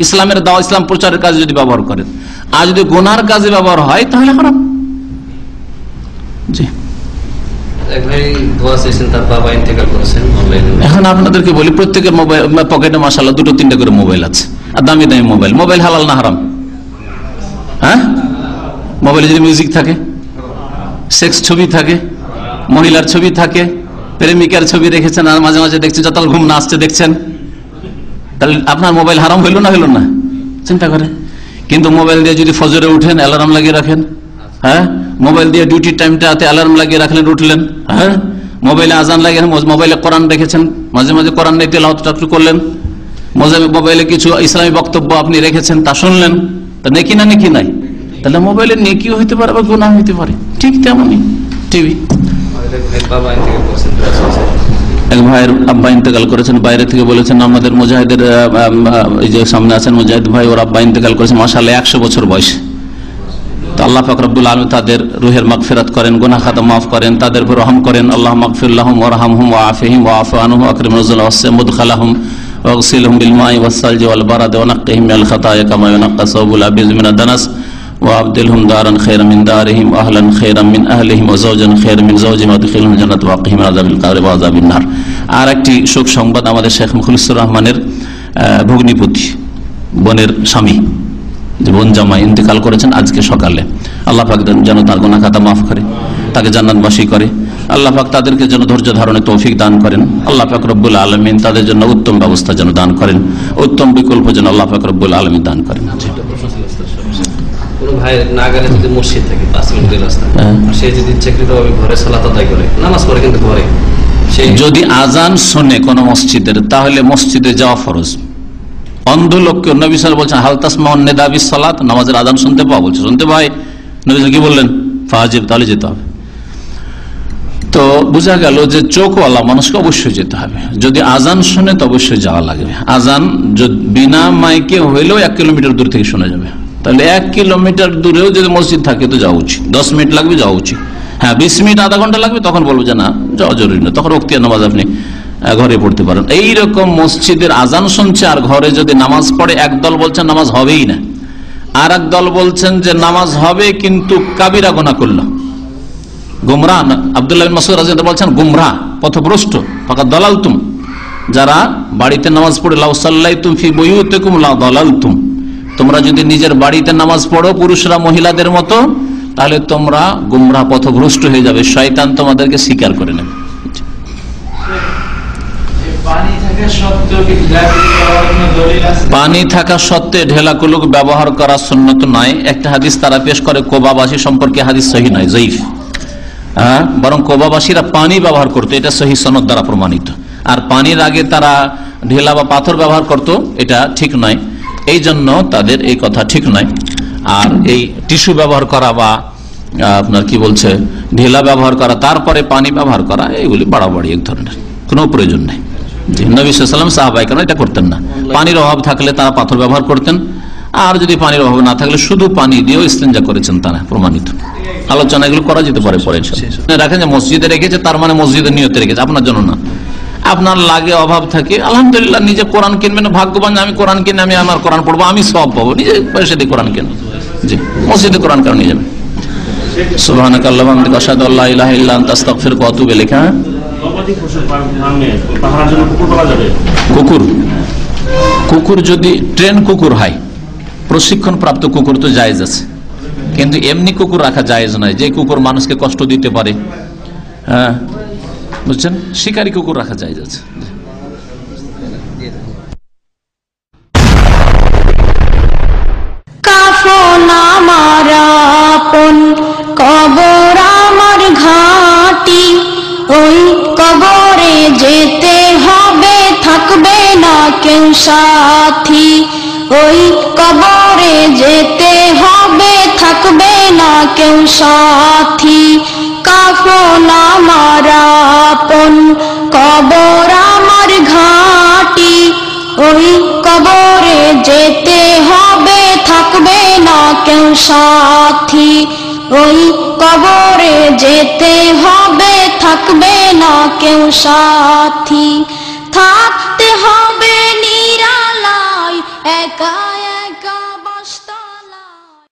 ইসলামের দাওয়া ইসলাম প্রচারের কাজে যদি ব্যবহার করেন আর যদি গোনার কাজে ব্যবহার হয় তাহলে হারাম। জি। এখন আপনাদেরকে বলি প্রত্যেকের মোবাইল পকেটে মাসাল্লাহ দুটো তিনটে করে মোবাইল আছে। আর দামি দামি মোবাইল। মোবাইল হালাল না হারাম? হ্যাঁ? মোবাইলে যদি মিউজিক থাকে সেক্স ছবি থাকে মহিলার ছবি থাকে প্রেমিকার ছবি রেখেছেন আর মাঝে মাঝে দেখছেন, যত ঘুম না আসছে দেখছেন। তাহলে আপনার মোবাইল হারাম হইল না হইল না? চিন্তা করে। কিন্তু মোবাইল দিয়ে যদি ফজরে উঠেন অ্যালার্ম লাগিয়ে রাখেন হ্যাঁ? মোবাইল দিয়ে ডিউটির টাইমটাতে অ্যালার্ম লাগিয়ে রাখলেন, উঠলেন হ্যাঁ? মোবাইলে আজান লাগিয়ে মোবাইলে কোরআন রেখেছেন মাঝে মাঝে কোরআন নিয়ে তেলাওয়াত একটু করলেন। মোজা- মোবাইলে কিছু ইসলামী বক্তব্য আপনি রেখেছেন, তা শুনলেন, তা নেকি না নেকি নাই? তাহলে মোবাইলে নেকিও হইতে পারে বা গুণা হইতে পারে। ঠিক তেমনই টিভি এক ভাইয়ের আব্বা ইন্তেকাল করেছেন, বাইরে থেকে বলেছেন, আমাদের মুজাহিদের এই সামনে আছেন মুজাহিদ ভাই, ওর আব্বা ইন্তেকাল করেছেন মাসালে একশো বছর বয়স। তো আল্লাহ ফাকরাবুল আলম তাদের রুহের মাগ ফেরাত করেন গুনা খাতা মাফ করেন, তাদের উপর রহম করেন, আল্লাহ মাকফিল্লাহম ওরহামহম ও আফিহিম ও আফানহম আকরিম রজুল হসমুদ খালাহম ওসিলহম বিলমাই ওয়াসাল জওয়াল বারাদ ওনাক্কিহিম আল খাতায় কামায় ওনাক্কা সবুল আবিজ মিনা দানাস। وابدلهم دارا خيرا من دارهم واهلا خيرا من اهلهم وزوجا خيرا من زوجهم وادخلهم الجنه واقهم من عذاب القبر وعذاب النار আর একটি শোক সংবাদ আমাদের শেখ মুখলিসুর রহমানের আহ, ভগ্নিপতি বোনের স্বামী যে বোন জামাই ইন্তেকাল করেছেন আজকে সকালে আল্লাহ পাক যেন তার গোনা খাতা মাফ করে তাকে জান্নাতবাসী করে আল্লাহ পাক তাদেরকে যেন ধৈর্য ধারণে তৌফিক দান করেন আল্লাহ পাক রব্বুল আলমিন তাদের জন্য উত্তম ব্যবস্থা যেন দান করেন উত্তম বিকল্প যেন আল্লাহ পাক রব্বুল আলমিন দান করেন জি। কোনো ভাই না গেলে যদি মসজিদ থাকে পাঁচ মিনিটের রাস্তা। হ্যাঁ। সে যদি ইচ্ছাকৃতভাবে ঘরে সালাত আদায় করে নামাজ পড়ে কিন্তু ঘরে। সেই যদি আজান শোনে কোন মসজিদের তাহলে মসজিদে যাওয়া ফরজ। অন্ধ লোককে নবী সাল বলছেন হালতাস মোহন নেদাবি সালাত? নামাজের আজান শুনতে পাওয়া বলছে শুনতে পাই নবী কি বললেন ফাহাজিব তাহলে যেতে হবে। তো বোঝা গেল যে চোখওয়ালা মানুষকে অবশ্যই যেতে হবে। যদি আজান শুনে তো অবশ্যই যাওয়া লাগবে। আজান যদি বিনা মাইকে হইলেও এক কিলোমিটার দূর থেকে শোনা যাবে। তাহলে এক কিলোমিটার দূরেও যদি মসজিদ থাকে তো যাওয়া উচিত। দশ মিনিট লাগবে, যাওয়া উচিত। হ্যাঁ বিশ মিনিট, আধা ঘণ্টা লাগবে, তখন বলব যে না, যাওয়া জরুরি না। তখন রক্তিয়া নামাজ আপনি ঘরে পড়তে পারেন। এইরকম মসজিদের আজান শুনছে আর ঘরে যদি নামাজ পড়ে, একদল বলছেন নামাজ হবেই না। আর দল বলছেন যে নামাজ হবে, কিন্তু কাবিরা গোনা করল। গুমরা আবদুল্লাহ মাসুদ রাজিয়াল্লাহু বলছেন, গুমরা, পথভ্রষ্ট ফাঁকা দলাল তুম যারা বাড়িতে নামাজ পড়ে, লাউ সাল্লাই তুম ফি বইউতেকুম, লা দলাল তুম তোমরা যদি নিজের বাড়িতে নামাজ পড়ো পুরুষরা মহিলাদের মতো তাহলে তোমরা গুমরা পথভ্রষ্ট হয়ে যাবে। শয়তান তোমাদেরকে স্বীকার করে নেবে। পানি থাকা সত্ত্বে ঢেলাকুলুক ব্যবহার করা সুন্নত নয়। একটা হাদিস তারা পেশ করে কোবাবাসী সম্পর্কে হাদিস সহি নয় জয়ীফ। হ্যাঁ? বরং কোবাবাসীরা পানি ব্যবহার করতো এটা সহি সনদ দ্বারা প্রমাণিত। আর পানির আগে তারা ঢেলা বা পাথর ব্যবহার করত এটা ঠিক নয়। এই জন্য তাদের এই কথা ঠিক নয়। আর এই টিস্যু ব্যবহার করা বা আপনার কি বলছে, ঢেলা ব্যবহার করা, তারপরে পানি ব্যবহার করা, এইগুলি বাড়াবাড়ি এক ধরনের। কোনো প্রয়োজন নেই। নবী সাল্লাম সাহাবাই কেন এটা করতেন না। পানির অভাব থাকলে তারা পাথর ব্যবহার করতেন। আর যদি পানির অভাব না থাকলে শুধু পানি দিয়েও ইস্তেঞ্জা করেছেন তারা, প্রমাণিত। আলোচনা এগুলো করা যেতে পারে পরে। রাখেন যে মসজিদে রেখেছে, তার মানে মসজিদের নিয়তে রেখেছে, আপনার জন্য না। আপনার লাগে অভাব থাকে, আলহামদুলিল্লাহ নিজে কোরআন কিনবেন, ভাগ্যবান আমি কোরআন কিনে, আমি আমার কোরআন পড়ব, আমি সব পাবো, নিজে পয়সা দিয়ে কোরআন কেন? জি, মসজিদে কোরআন কেন নিয়ে যাবেন? জন্য কুকুর কুকুর। কুকুর যদি, ট্রেন কুকুর হয়, প্রশিক্ষণ প্রাপ্ত কুকুর তো জায়েজ আছে। কিন্তু এমনি কুকুর রাখা জায়েজ নয়, যে কুকুর মানুষকে কষ্ট দিতে পারে হ্যাঁ বুঝছেন? শিকারী কুকুর রাখা আছে কাফন কবর যেতে হবে, থাকবে না কেউ সাথী। ওই কবরে যেতে হবে, থাকবে না কেউ সাথী। আপন কবর আমার ঘাটি। ওই কবরে যেতে হবে, থাকবে না কেউ সাথী। ওই কবরে যেতে হবে, থাকবে না কেউ সাথী। থাকতে হবে